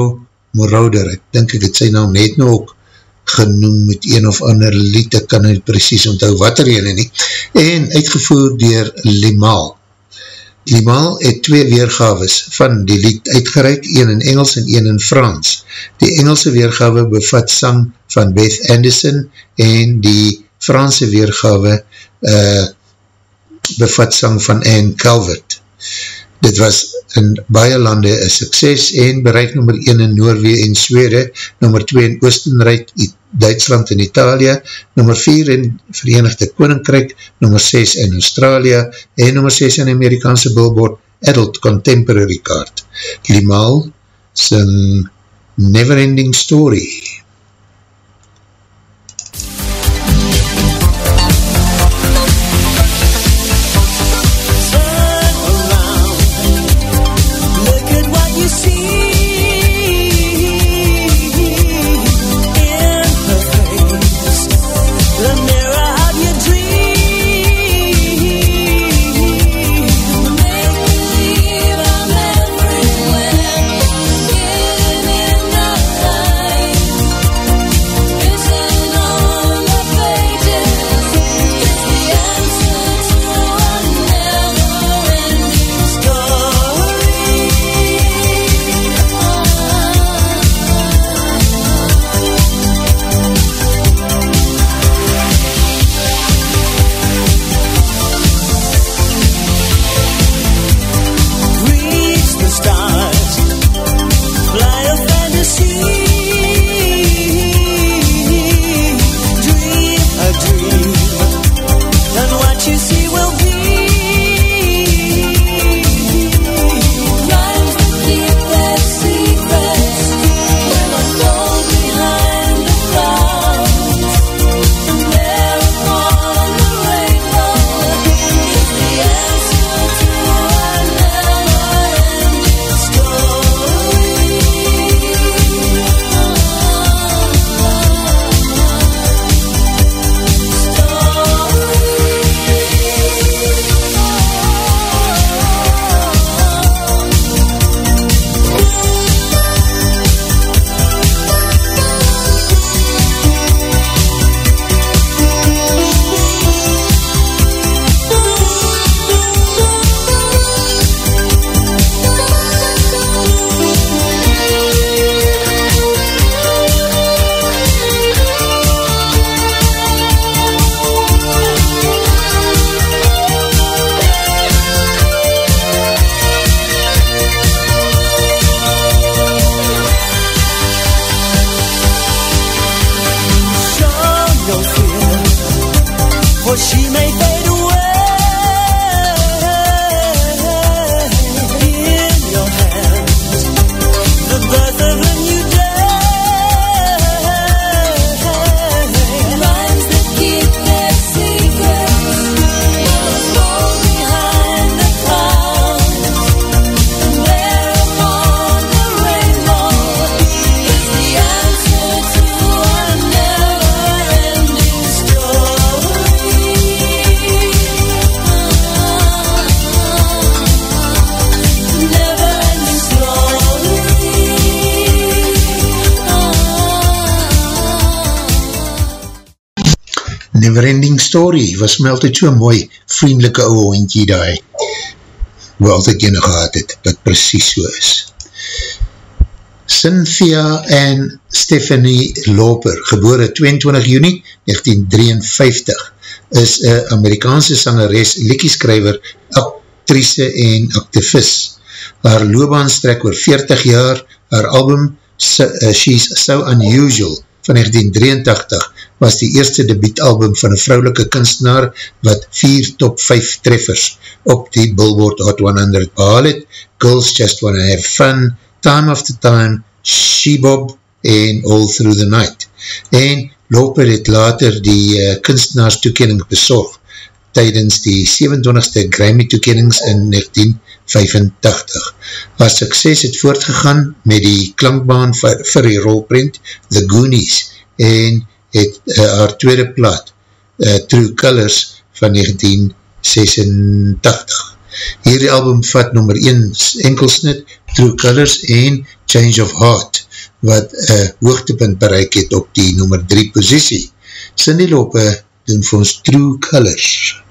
[SPEAKER 1] Moroder. Ek dink ek het sy naam net nou ook genoem met een of ander lied, ek kan nie precies onthou wat er ene nie, en uitgevoer dier Limaal. Limaal het twee weergaves van die lied uitgereik, een in Engels en een in Frans. Die Engelse weergave bevat sang van Beth Anderson en die Franse weergave uh, bevat sang van Anne Calvert. Dit was in baie lande een sukses en bereik nummer 1 in Noorwee en Swede, nummer 2 in Oostenrijk, Duitsland en Italië, nummer 4 in Verenigde Koninkrijk, nummer 6 in Australië en nummer 6 in Amerikaanse billboard Adult Contemporary Card. Limaal sing Neverending Story. Story was my altyd so mooi vriendelike ouwe hondje daai hoe altyd jyne gehad het wat precies so is. Cynthia en Stephanie Loper geboore 22 juni 1953 is een Amerikaanse sangeres, liekieskrijver actrice en activist haar loopbaan strek oor 40 jaar haar album uh, She's So Unusual van 1983 was die eerste debietalbum van een vrouwelike kunstenaar wat vier top 5 treffers op die Billboard Hot 100 behaal het. Girls Just Wanna Have Fun, Time After Time, She-Bob en All Through the Night. En Loper het later die uh, kunstenaars toekening besorg tydens die 27ste Grammy toekennings in 1985. Haar sukses het voortgegaan met die klankbaan vir, vir die rolprint The Goonies en het uh, haar tweede plaat uh, True Colors van 1986. Hierdie album vat nummer 1 enkelsnit True Colors en Change of Heart wat uh, hoogtepunt bereik het op die nummer 3 posiesie. Cindy Lope doen vir ons True Colors.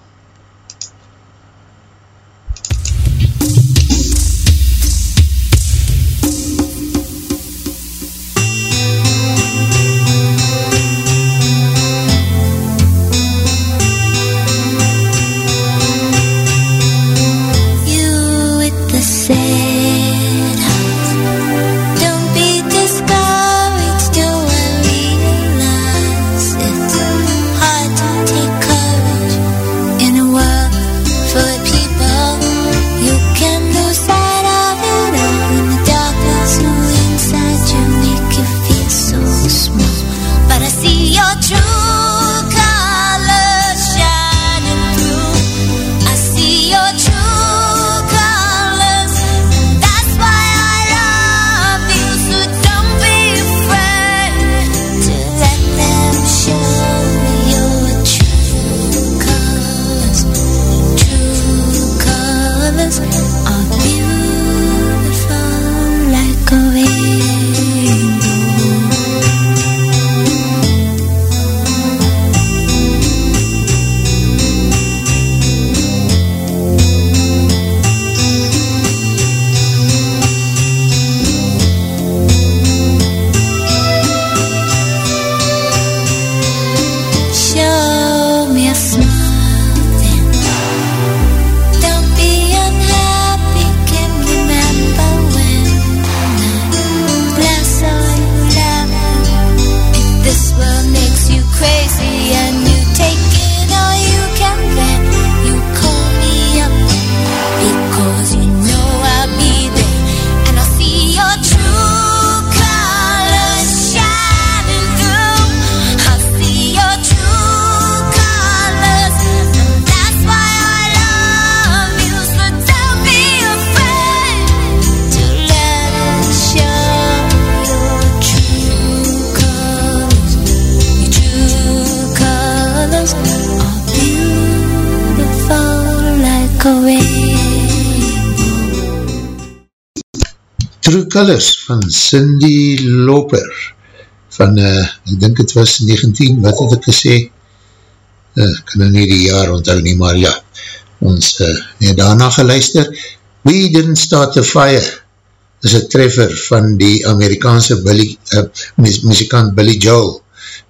[SPEAKER 1] Colors van Cindy Loper van, uh, ek dink het was 19, wat het ek gesê? Uh, kan nou nie die jaar onthou nie, maar ja, ons uh, het daarna geluister. We Didn't Start the Fire is een treffer van die Amerikaanse Billy, uh, muzikant Billy Joel.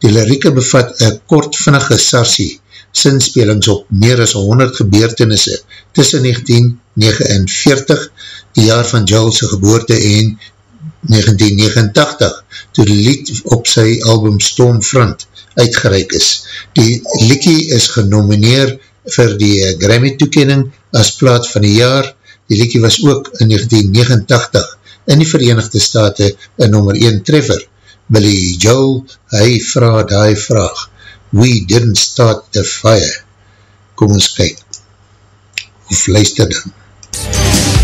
[SPEAKER 1] Die lirieke bevat een kort vinnige sarsie, sinspelings op meer as 100 gebeurtenisse tussen 1949, die jaar van Joel's geboorte en 1989, toe die lied op sy album Stormfront uitgereik is. Die liedje is genomineer vir die Grammy toekening as plaat van die jaar. Die liedje was ook in 1989 in die Verenigde Staten een nummer 1 treffer. Billy Joel, hy vraag die vraag, we didn't start the fire. Kom ons kyk, of luister dan.
[SPEAKER 2] Joe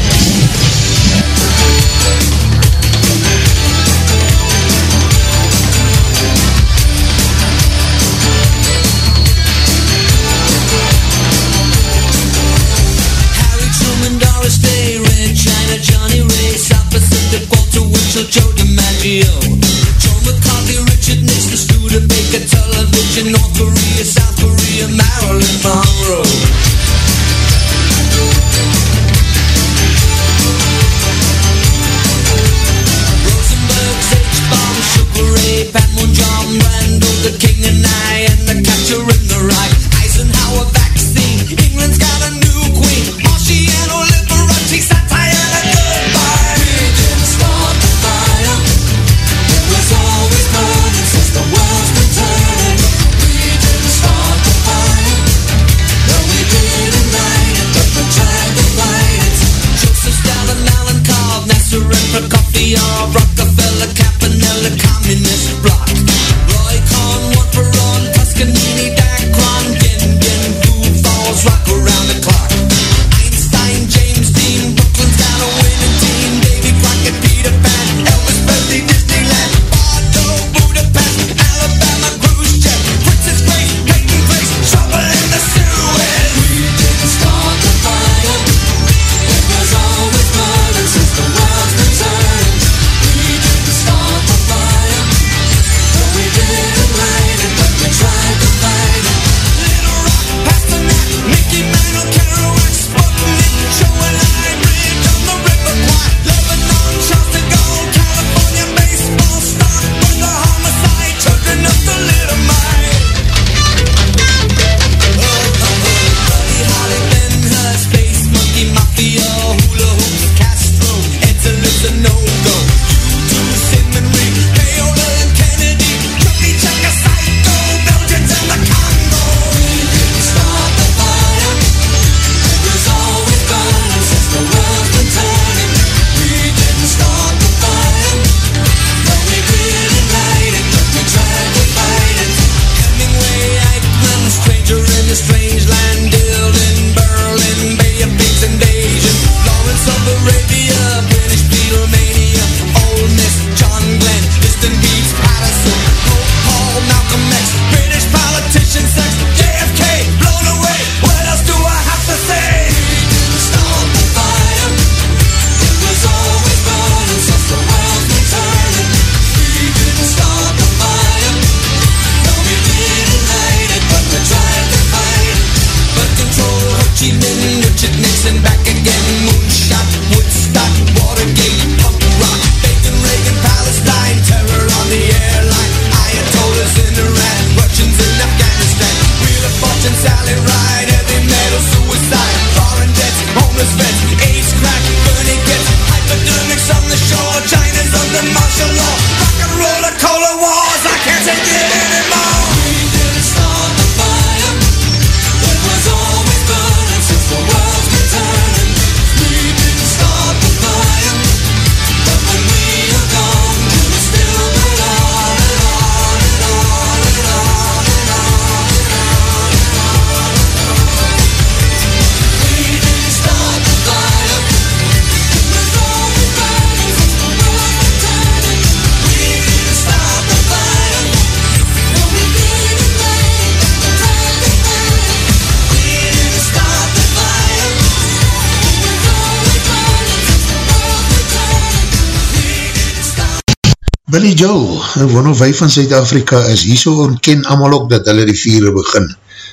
[SPEAKER 1] Billy Joel, wonder of hy van Zuid-Afrika is, hier so ontken allemaal ook dat hulle die vieren begin.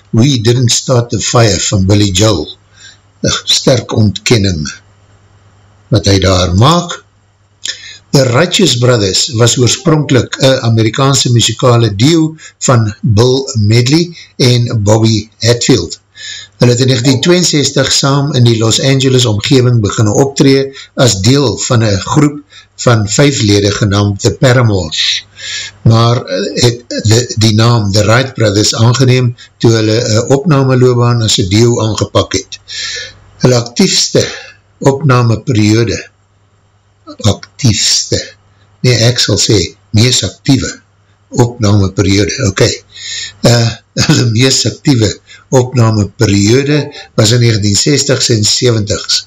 [SPEAKER 1] We didn't start the fire van Billy Joel. Een sterk ontkenning wat hy daar maak. The Righteous Brothers was oorspronkelijk een Amerikaanse muzikale deel van Bill Medley en Bobby Hatfield. Hulle het in 1962 saam in die Los Angeles omgeving beginne optree as deel van een groep van vijf lede genaamd The Paramours. Maar eh, het die, die naam The Wright Brothers aangeneem toe hulle een opnameloobaan as een deel aangepak het. Hulle actiefste opnameperiode actiefste nee ek sal sê mees actieve opnameperiode ok uh, hulle mees actieve opnameperiode was in 1960s en 70s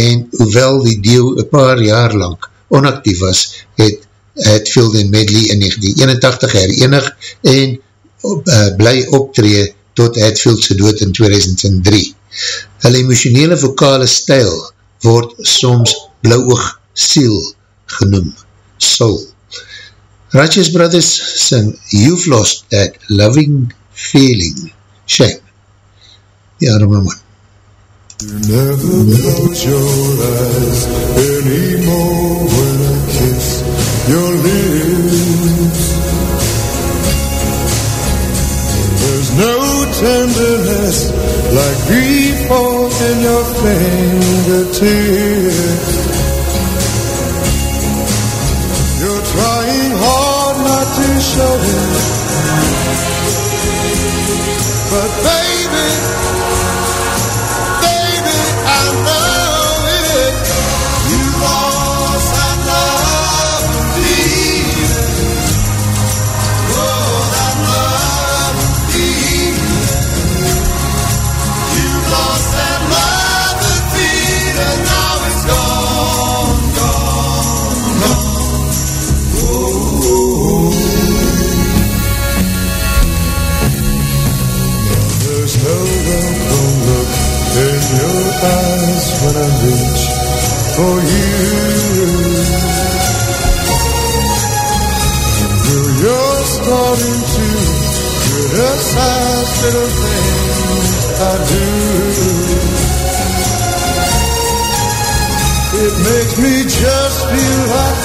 [SPEAKER 1] en hoewel die deel een paar jaar lang onactief was, het Hetfield en Medley in 1981 herenig en op, uh, bly optree tot Hetfieldse dood in 2003. Hulle emotionele vokale stijl word soms blauwig siel genoem, soul. Righteous Brothers sing You've Lost That Loving Feeling. Shame. Die arme man.
[SPEAKER 8] You never close your eyes anymore tenderness like before in your fingertips. You're trying hard not to show it, but. Baby, your eyes when I reach for you. Girl, you're starting to criticize little things I do. It makes me just feel like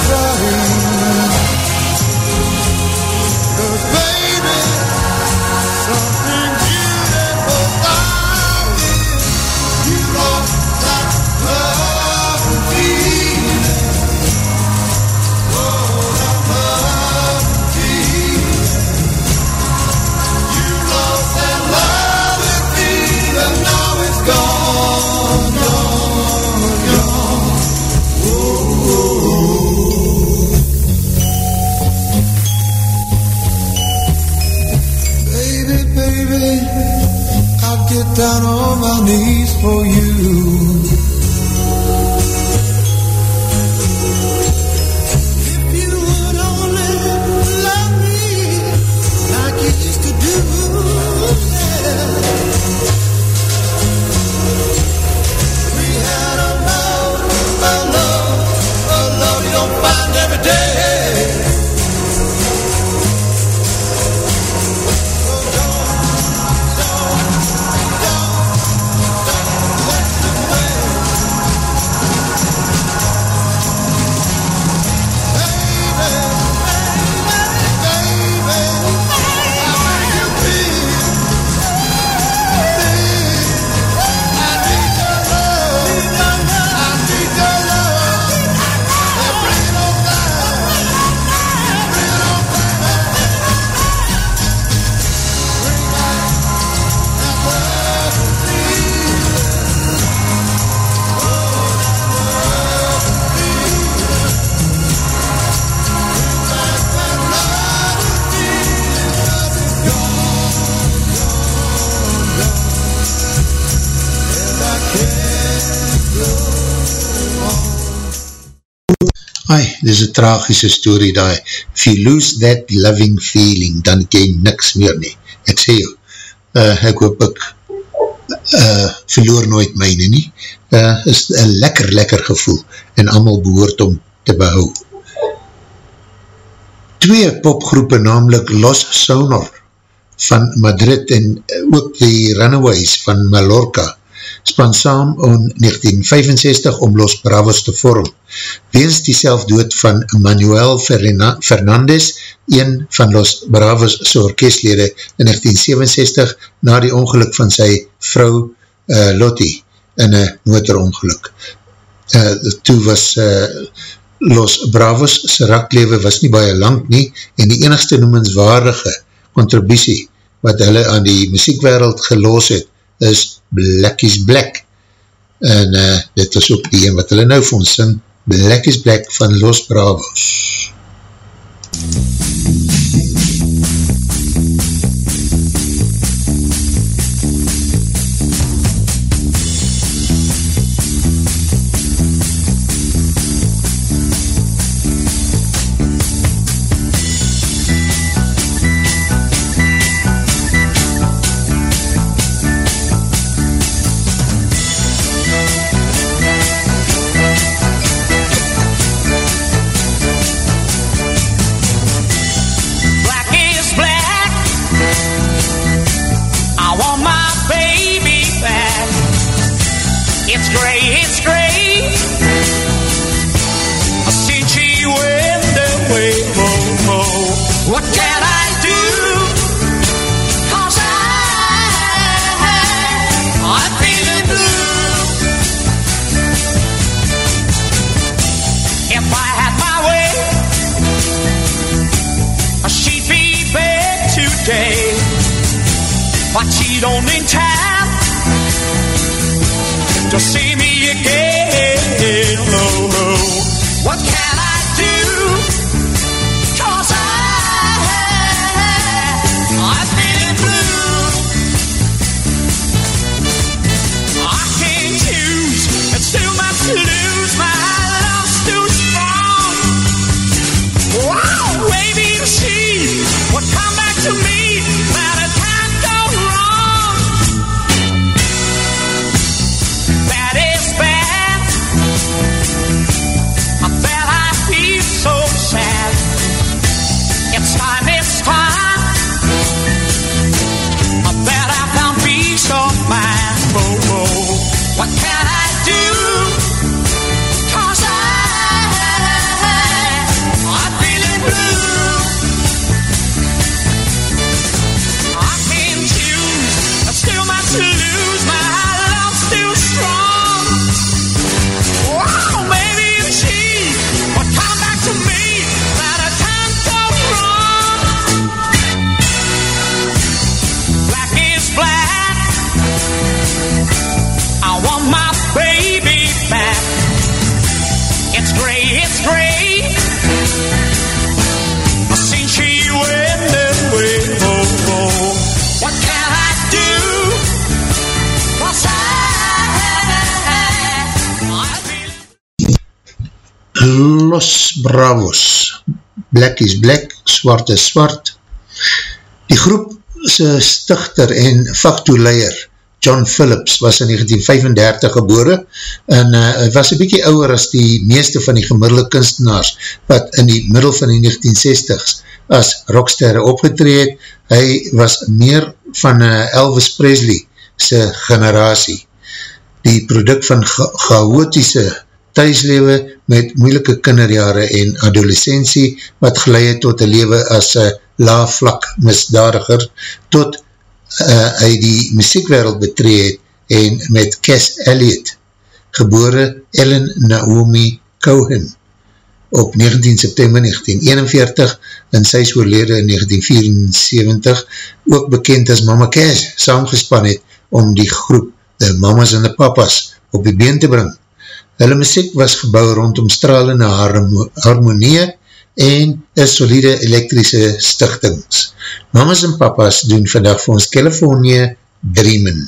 [SPEAKER 8] for you.
[SPEAKER 1] Dit is een tragische story daar. If you lose that loving feeling, dan ken niks meer nie. Ek sê jou, uh, ek hoop ek uh, verloor nooit myne nie. Uh, is een lekker, lekker gevoel en allemaal behoort om te behou. twee popgroepen, namelijk Los Sonor van Madrid en ook die Runaways van Mallorca, span saam in 1965 om Los Bravos te vorm. Weens die selfdood van Manuel Ferna Fernandez, een van Los Bravos sy orkestlede in 1967 na die ongeluk van sy vrou uh, Lottie in een motorongeluk. Uh, toe was uh, Los Bravos sy raklewe was nie baie lang nie en die enigste noemenswaardige contributie wat hulle aan die muziekwereld geloos het is Black is Black. En uh, dit is ook die een wat hulle nou vir ons sing Black is Black van Los Bravos.
[SPEAKER 4] Black
[SPEAKER 1] Bravos Black is Black, Swart is Swart Die groep sy stichter en factoleier John Phillips was in 1935 gebore en uh, was een bykie ouwer as die meeste van die gemiddelde kunstenaars wat in die middel van die 1960s as rocksterre opgetreed. Hy was meer van uh, Elvis Presley sy generatie. Die product van cha chaotische thuislewe met moeilike kinderjare en adolescentie wat geleid tot een lewe as een laag vlak misdadiger tot uh, hy die muziekwereld betree het en met Cass Elliot gebore Ellen Naomi Cohen op 19 september 1941 en sy is oorlede in 1974 ook bekend as Mama Cass saamgespan het om die groep The Mamas and the Papas op die been te bring. Hulle muziek was gebouw rondom stralende harmo harmonie en is solide elektrische stichtings. Mamas en papas doen vandag vir ons California Dreamin'.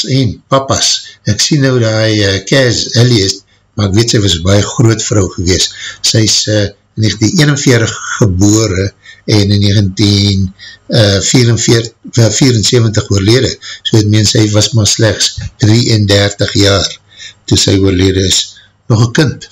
[SPEAKER 1] Mamas en papas, ek sien nou die uh, Kaz Elliot, maar ek weet sy was baie groot vrou gewees. Sy is uh, in 1941 gebore en in 1974 uh, oorlede. So het meen sy was maar slechts 33 jaar toe sy oorlede is. Nog een kind.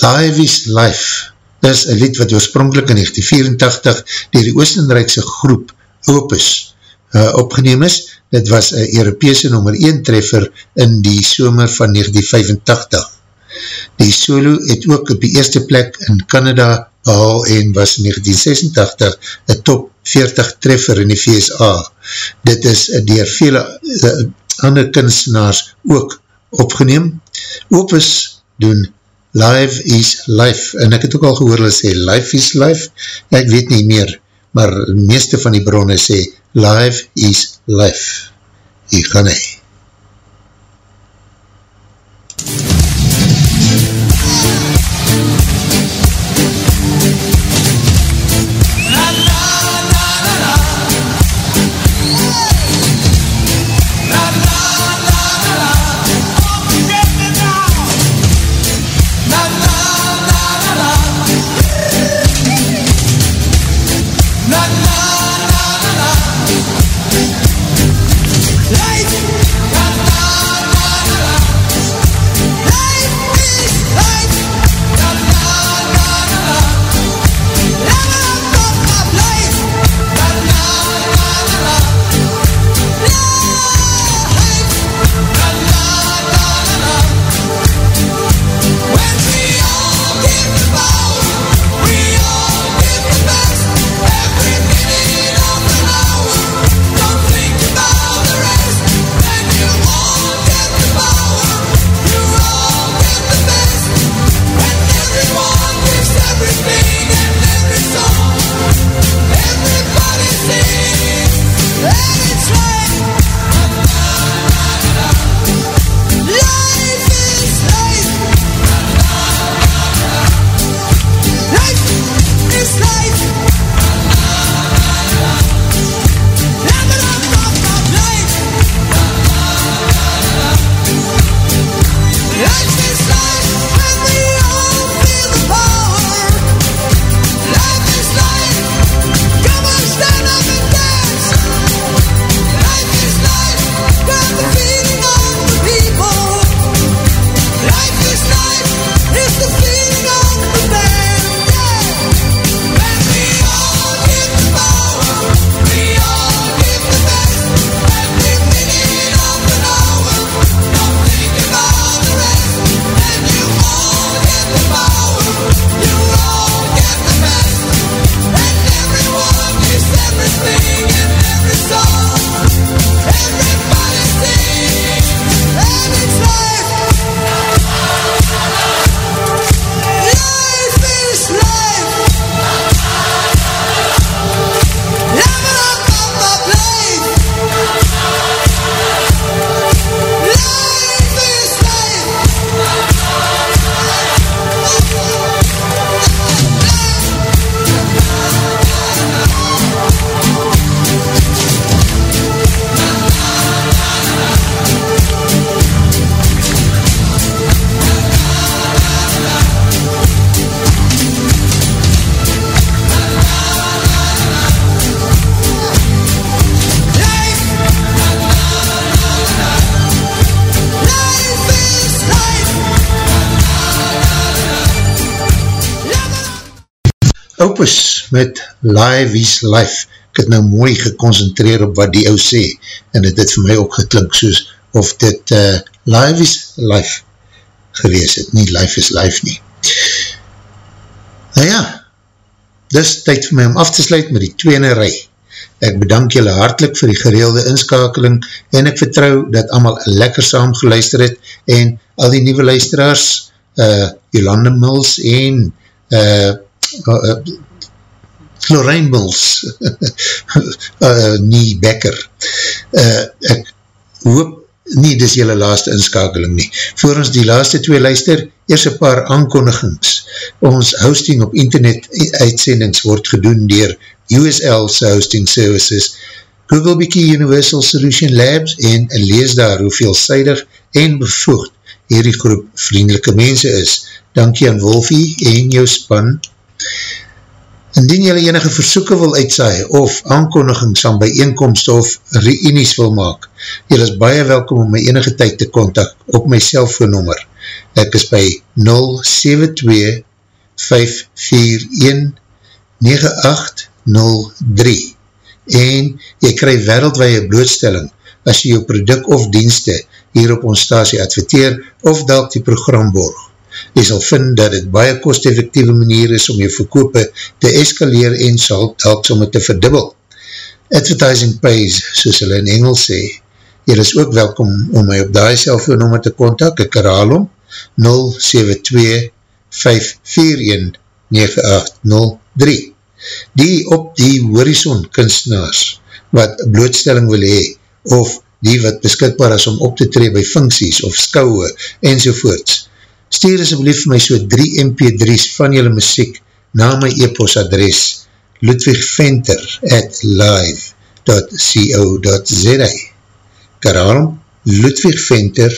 [SPEAKER 1] Live is Life is een lied wat oorspronkelijk in 1984 dier die Oostenrijkse groep Opus uh, opgeneem is. Dit was een Europese nummer 1 treffer in die somer van 1985. Die solo het ook op die eerste plek in Canada behaal en was in 1986 een top 40 treffer in die VSA. Dit is dier vele uh, ander kunstenaars ook opgeneem. Opus doen Life is Life en ek het ook al gehoor hulle sê Life is Life, ek weet nie meer maar meeste van die bronne sê Life is Life. Hier gaan hy Opus met Live is Life. Ek het nou mooi geconcentreer op wat die ou sê en het het vir my ook geklink soos of dit uh, Live is Life gewees het, nie Life is Life nie. Nou ja, dis tyd vir my om af te sluit met die tweene rij. Ek bedank julle hartlik vir die gereelde inskakeling en ek vertrou dat allemaal lekker saam geluister het en al die nieuwe luisteraars, uh, Jolande Mills en uh, uh, Florijn Mills uh, nie Becker uh, ek hoop nie dis jylle laaste inskakeling nie voor ons die laaste twee luister eers een paar aankondigings ons hosting op internet uitsendings word gedoen dier USL hosting services Google bykie Universal Solution Labs en lees daar hoeveelzijdig en bevoegd hierdie groep vriendelike mense is. Dankie aan Wolfie en jou span. Indien jylle enige versoeken wil uitsaai of aankondigings aan bijeenkomst of reunies wil maak, jylle is baie welkom om my enige tyd te contact op my cellfoonnummer. Ek is by 072 541 9803 en jy krij wereldwaie blootstelling as jy jou product of dienste hier op ons stasie adverteer of dalk die program borg. Jy sal vind dat het baie kost-effectieve manier is om jou verkope te eskaleer en sal dalk om het te verdubbel. Advertising pays, soos hulle in Engels sê. Jy is ook welkom om my op die cellfoonnummer te kontak, ek herhaal om 072 541 9803 Die op die horizon kunstenaars wat blootstelling wil hee of die wat beskikbaar is om op te tree by funksies of skouwe enzovoorts. Stuur asblief my so 3 mp3's van julle muziek na my e-post adres ludwigventer at live.co.za Karaal ludwigventer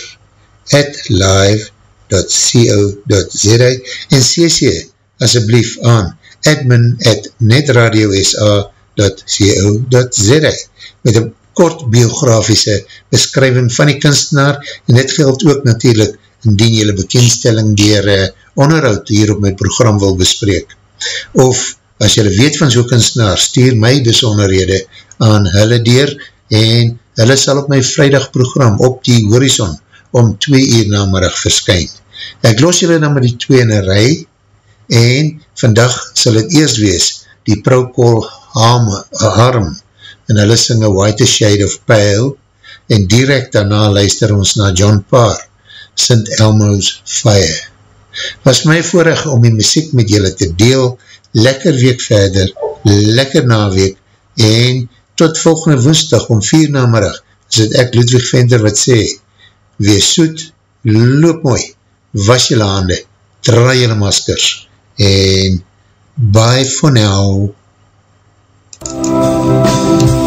[SPEAKER 1] at live.co.za en cc asblief aan admin at netradio.sa.co.za met een kort biografiese beskrywing van die kunstenaar en dit geld ook natuurlijk indien jylle bekendstelling dier uh, onderhoud hier op my program wil bespreek. Of as jylle weet van so'n kunstenaar, stuur my besonderhede aan hulle dier en hulle sal op my vrijdag program op die horizon om 2 uur namiddag verskyn. Ek los jylle dan met die 2 in een rij en vandag sal het eerst wees die Procol Harm en hulle sing A White Shade of Pale en direct daarna luister ons na John Parr St. Elmo's Fire. Was my voorig om die muziek met julle te deel, lekker week verder, lekker naweek en tot volgende woensdag om vier namerig, is het ek Ludwig Venter wat sê, wees soet, loop mooi, was julle hande, draai julle maskers en bye for now. Thank you.